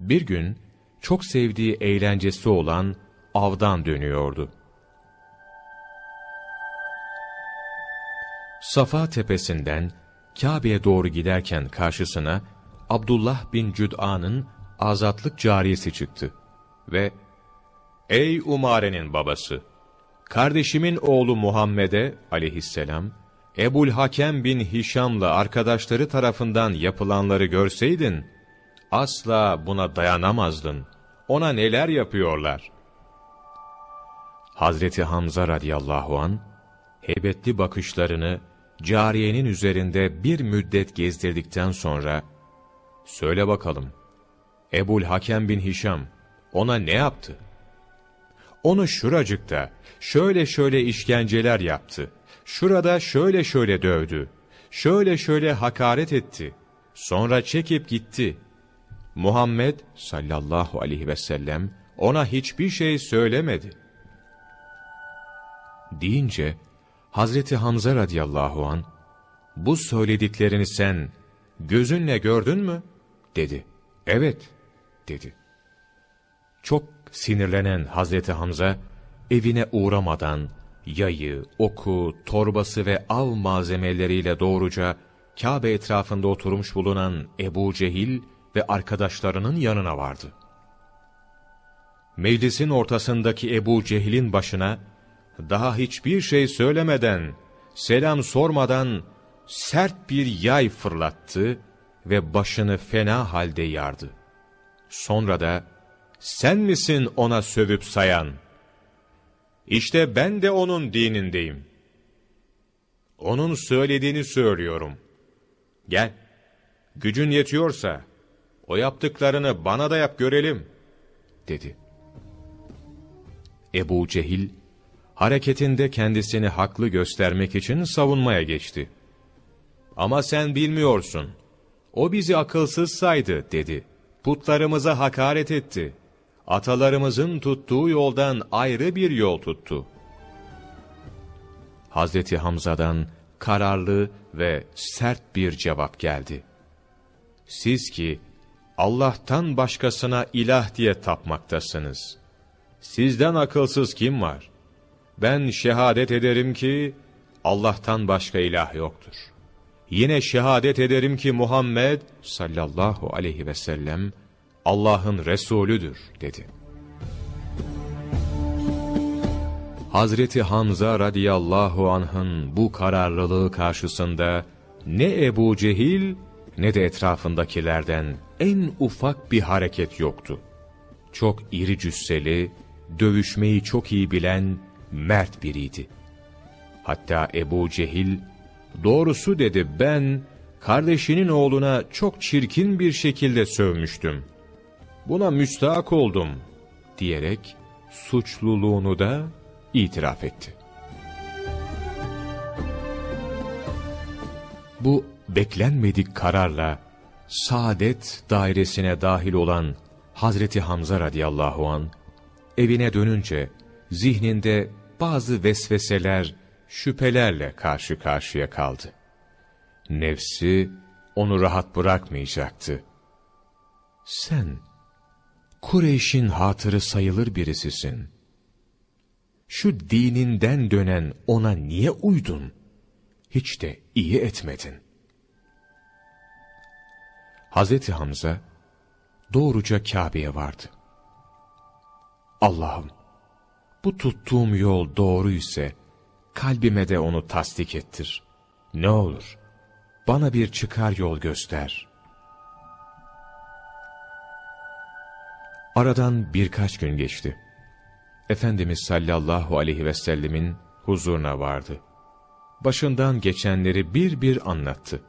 Bir gün çok sevdiği eğlencesi olan avdan dönüyordu. Safa tepesinden Kabe'ye doğru giderken karşısına Abdullah bin Cüd'an'ın azatlık cariyesi çıktı ve ''Ey Umare'nin babası, kardeşimin oğlu Muhammed'e aleyhisselam, Ebul Hakem bin Hişam'la arkadaşları tarafından yapılanları görseydin, asla buna dayanamazdın. Ona neler yapıyorlar?'' Hazreti Hamza radıyallahu an heybetli bakışlarını cariyenin üzerinde bir müddet gezdirdikten sonra, ''Söyle bakalım, Ebul Hakem bin Hişam ona ne yaptı? Onu şuracıkta şöyle şöyle işkenceler yaptı, şurada şöyle şöyle dövdü, şöyle şöyle hakaret etti, sonra çekip gitti. Muhammed sallallahu aleyhi ve sellem ona hiçbir şey söylemedi. Deyince, Hazreti Hamza radıyallahu an bu söylediklerini sen gözünle gördün mü? dedi. Evet, dedi. Çok sinirlenen Hazreti Hamza, evine uğramadan, yayı, oku, torbası ve av malzemeleriyle doğruca Kabe etrafında oturmuş bulunan Ebu Cehil ve arkadaşlarının yanına vardı. Meclisin ortasındaki Ebu Cehil'in başına, daha hiçbir şey söylemeden, selam sormadan sert bir yay fırlattı ve başını fena halde yardı. Sonra da, sen misin ona sövüp sayan? İşte ben de onun dinindeyim. Onun söylediğini söylüyorum. Gel, gücün yetiyorsa, o yaptıklarını bana da yap görelim, dedi. Ebu Cehil, hareketinde kendisini haklı göstermek için savunmaya geçti. Ama sen bilmiyorsun, o bizi akılsız saydı, dedi. Putlarımıza hakaret etti. Atalarımızın tuttuğu yoldan ayrı bir yol tuttu. Hazreti Hamza'dan kararlı ve sert bir cevap geldi. Siz ki Allah'tan başkasına ilah diye tapmaktasınız. Sizden akılsız kim var? Ben şehadet ederim ki Allah'tan başka ilah yoktur. Yine şehadet ederim ki Muhammed sallallahu aleyhi ve sellem Allah'ın Resulüdür dedi. Hazreti Hamza radıyallahu anh'ın bu kararlılığı karşısında ne Ebu Cehil ne de etrafındakilerden en ufak bir hareket yoktu. Çok iri cüsseli, dövüşmeyi çok iyi bilen mert biriydi. Hatta Ebu Cehil, doğrusu dedi ben, kardeşinin oğluna çok çirkin bir şekilde sövmüştüm. Buna müstahak oldum, diyerek suçluluğunu da itiraf etti. Bu beklenmedik kararla saadet dairesine dahil olan Hazreti Hamza radıyallahu an evine dönünce zihninde bazı vesveseler, şüphelerle karşı karşıya kaldı. Nefsi onu rahat bırakmayacaktı. Sen, Kureyş'in hatırı sayılır birisisin. Şu dininden dönen ona niye uydun? Hiç de iyi etmedin. Hazreti Hamza doğruca Kabe'ye vardı. Allah'ım, bu tuttuğum yol doğru ise, kalbime de onu tasdik ettir. Ne olur, bana bir çıkar yol göster. Aradan birkaç gün geçti. Efendimiz sallallahu aleyhi ve sellemin huzuruna vardı. Başından geçenleri bir bir anlattı.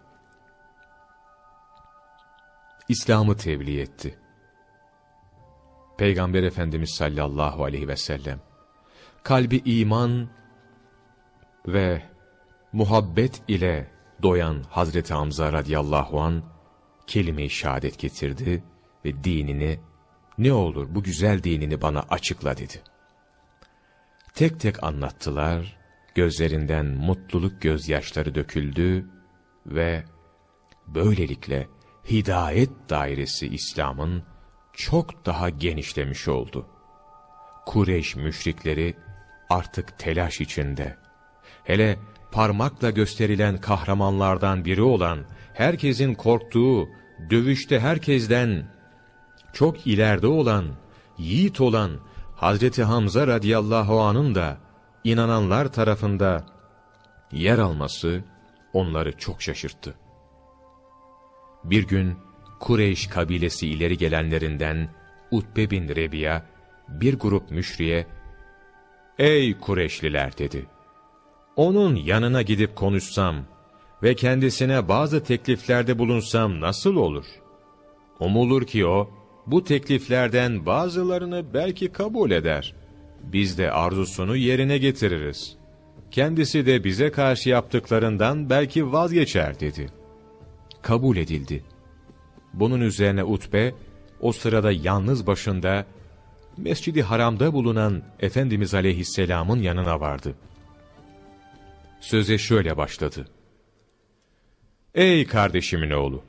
İslam'ı tebliğ etti. Peygamber Efendimiz sallallahu aleyhi ve sellem, kalbi iman ve muhabbet ile doyan Hazreti Hamza radıyallahu an kelime-i şehadet getirdi ve dinini ne olur bu güzel dinini bana açıkla dedi. Tek tek anlattılar, gözlerinden mutluluk gözyaşları döküldü ve böylelikle hidayet dairesi İslam'ın çok daha genişlemiş oldu. Kureyş müşrikleri artık telaş içinde. Hele parmakla gösterilen kahramanlardan biri olan, herkesin korktuğu, dövüşte herkesten çok ileride olan, yiğit olan Hazreti Hamza radıyallahu anın da inananlar tarafında yer alması onları çok şaşırttı. Bir gün Kureyş kabilesi ileri gelenlerinden Utbe bin Rebiya bir grup müşriye ''Ey Kureyşliler'' dedi. ''Onun yanına gidip konuşsam ve kendisine bazı tekliflerde bulunsam nasıl olur? Umulur ki o, bu tekliflerden bazılarını belki kabul eder. Biz de arzusunu yerine getiririz. Kendisi de bize karşı yaptıklarından belki vazgeçer dedi. Kabul edildi. Bunun üzerine Utbe, o sırada yalnız başında, Mescidi Haram'da bulunan Efendimiz Aleyhisselam'ın yanına vardı. Söze şöyle başladı. Ey kardeşimin oğlu!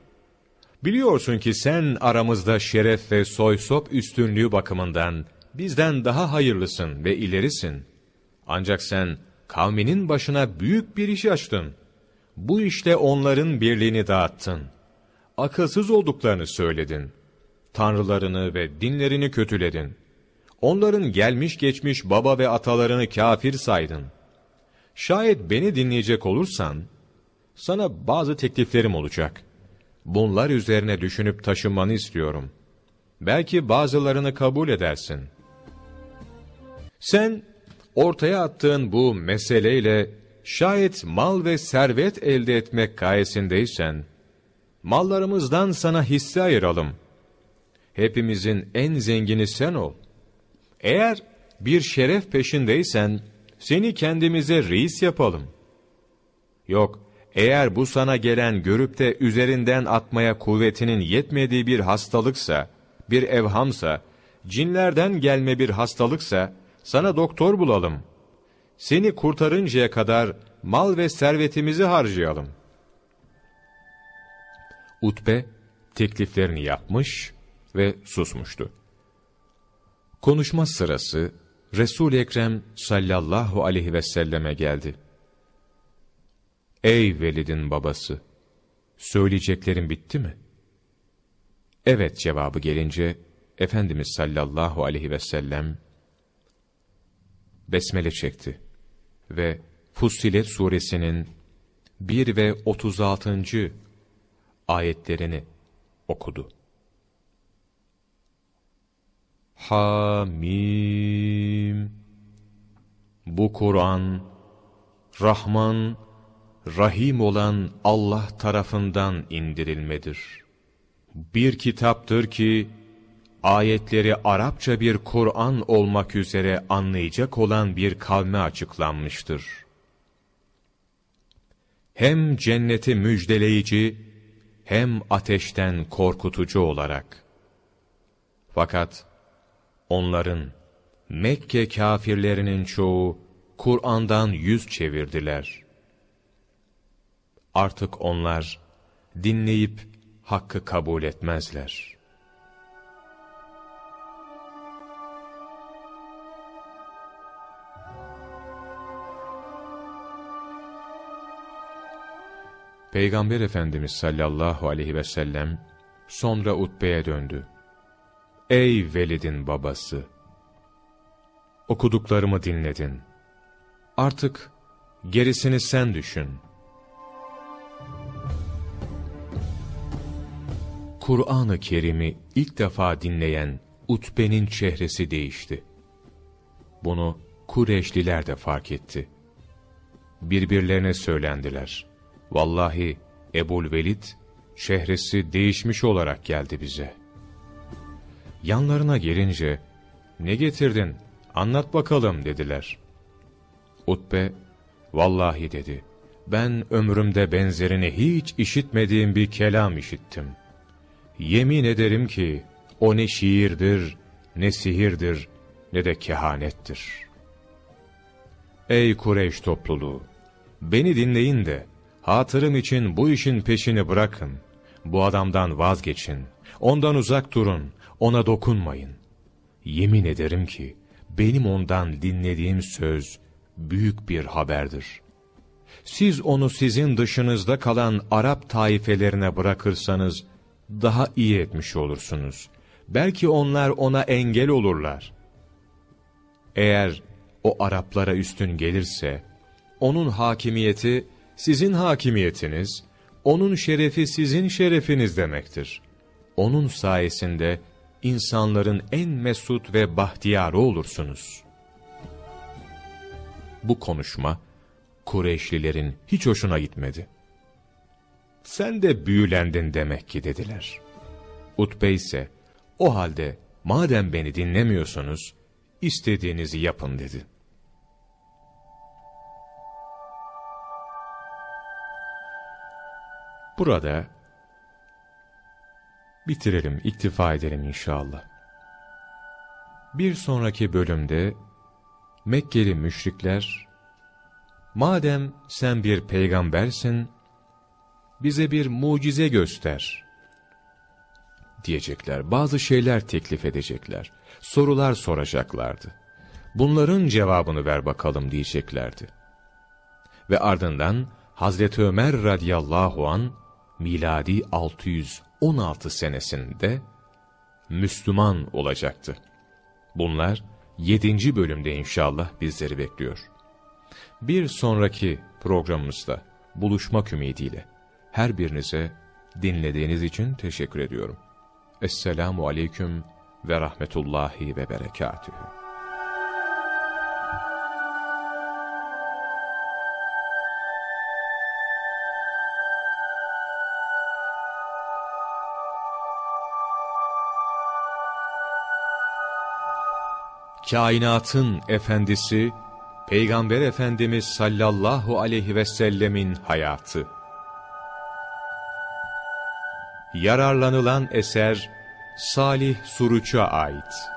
Biliyorsun ki sen aramızda şeref ve soy sop üstünlüğü bakımından bizden daha hayırlısın ve ilerisin. Ancak sen kavminin başına büyük bir iş açtın. Bu işte onların birliğini dağıttın. Akılsız olduklarını söyledin. Tanrılarını ve dinlerini kötüledin. Onların gelmiş geçmiş baba ve atalarını kafir saydın. Şayet beni dinleyecek olursan, sana bazı tekliflerim olacak. Bunlar üzerine düşünüp taşınmanı istiyorum. Belki bazılarını kabul edersin. Sen, ortaya attığın bu meseleyle, şayet mal ve servet elde etmek gayesindeysen, mallarımızdan sana hisse ayıralım. Hepimizin en zengini sen ol. Eğer bir şeref peşindeysen, seni kendimize reis yapalım. Yok, eğer bu sana gelen görüp de üzerinden atmaya kuvvetinin yetmediği bir hastalıksa, bir evhamsa, cinlerden gelme bir hastalıksa, sana doktor bulalım. Seni kurtarıncaya kadar mal ve servetimizi harcayalım. Utbe tekliflerini yapmış ve susmuştu. Konuşma sırası resul Ekrem sallallahu aleyhi ve selleme geldi. Ey Velid'in babası! Söyleyeceklerin bitti mi? Evet cevabı gelince, Efendimiz sallallahu aleyhi ve sellem, Besmele çekti ve Fussilet suresinin 1 ve 36. ayetlerini okudu. Hamim Bu Kur'an, Rahman Rahim olan Allah tarafından indirilmedir. Bir kitaptır ki, ayetleri Arapça bir Kur'an olmak üzere anlayacak olan bir kavme açıklanmıştır. Hem cenneti müjdeleyici, hem ateşten korkutucu olarak. Fakat onların, Mekke kafirlerinin çoğu, Kur'an'dan yüz çevirdiler. Artık onlar dinleyip hakkı kabul etmezler. Peygamber Efendimiz sallallahu aleyhi ve sellem sonra Utbe'ye döndü. Ey Velid'in babası! Okuduklarımı dinledin. Artık gerisini sen düşün.'' Kur'an-ı Kerim'i ilk defa dinleyen Utbe'nin çehresi değişti. Bunu Kureşliler de fark etti. Birbirlerine söylendiler. Vallahi Ebul Velid çehresi değişmiş olarak geldi bize. Yanlarına gelince, ne getirdin, anlat bakalım dediler. Utbe, vallahi dedi, ben ömrümde benzerini hiç işitmediğim bir kelam işittim.'' Yemin ederim ki o ne şiirdir, ne sihirdir, ne de kehanettir. Ey Kureyş topluluğu! Beni dinleyin de, hatırım için bu işin peşini bırakın. Bu adamdan vazgeçin. Ondan uzak durun. Ona dokunmayın. Yemin ederim ki, benim ondan dinlediğim söz, büyük bir haberdir. Siz onu sizin dışınızda kalan Arap taifelerine bırakırsanız, daha iyi etmiş olursunuz. Belki onlar ona engel olurlar. Eğer o Araplara üstün gelirse, onun hakimiyeti sizin hakimiyetiniz, onun şerefi sizin şerefiniz demektir. Onun sayesinde insanların en mesut ve bahtiyarı olursunuz. Bu konuşma, Kureyşlilerin hiç hoşuna gitmedi. Sen de büyülendin demek ki dediler. Utbe ise, o halde madem beni dinlemiyorsunuz, istediğinizi yapın dedi. Burada bitirelim, iktifa edelim inşallah. Bir sonraki bölümde Mekkeli müşrikler, madem sen bir peygambersin, bize bir mucize göster diyecekler. Bazı şeyler teklif edecekler. Sorular soracaklardı. Bunların cevabını ver bakalım diyeceklerdi. Ve ardından Hazreti Ömer radıyallahu an miladi 616 senesinde Müslüman olacaktı. Bunlar 7. bölümde inşallah bizleri bekliyor. Bir sonraki programımızda buluşmak ümidiyle her birinize dinlediğiniz için teşekkür ediyorum. Esselamu Aleyküm ve Rahmetullahi ve Berekatühü. Kainatın efendisi, Peygamber Efendimiz sallallahu aleyhi ve sellemin hayatı. Yararlanılan eser, Salih Suruç'a ait.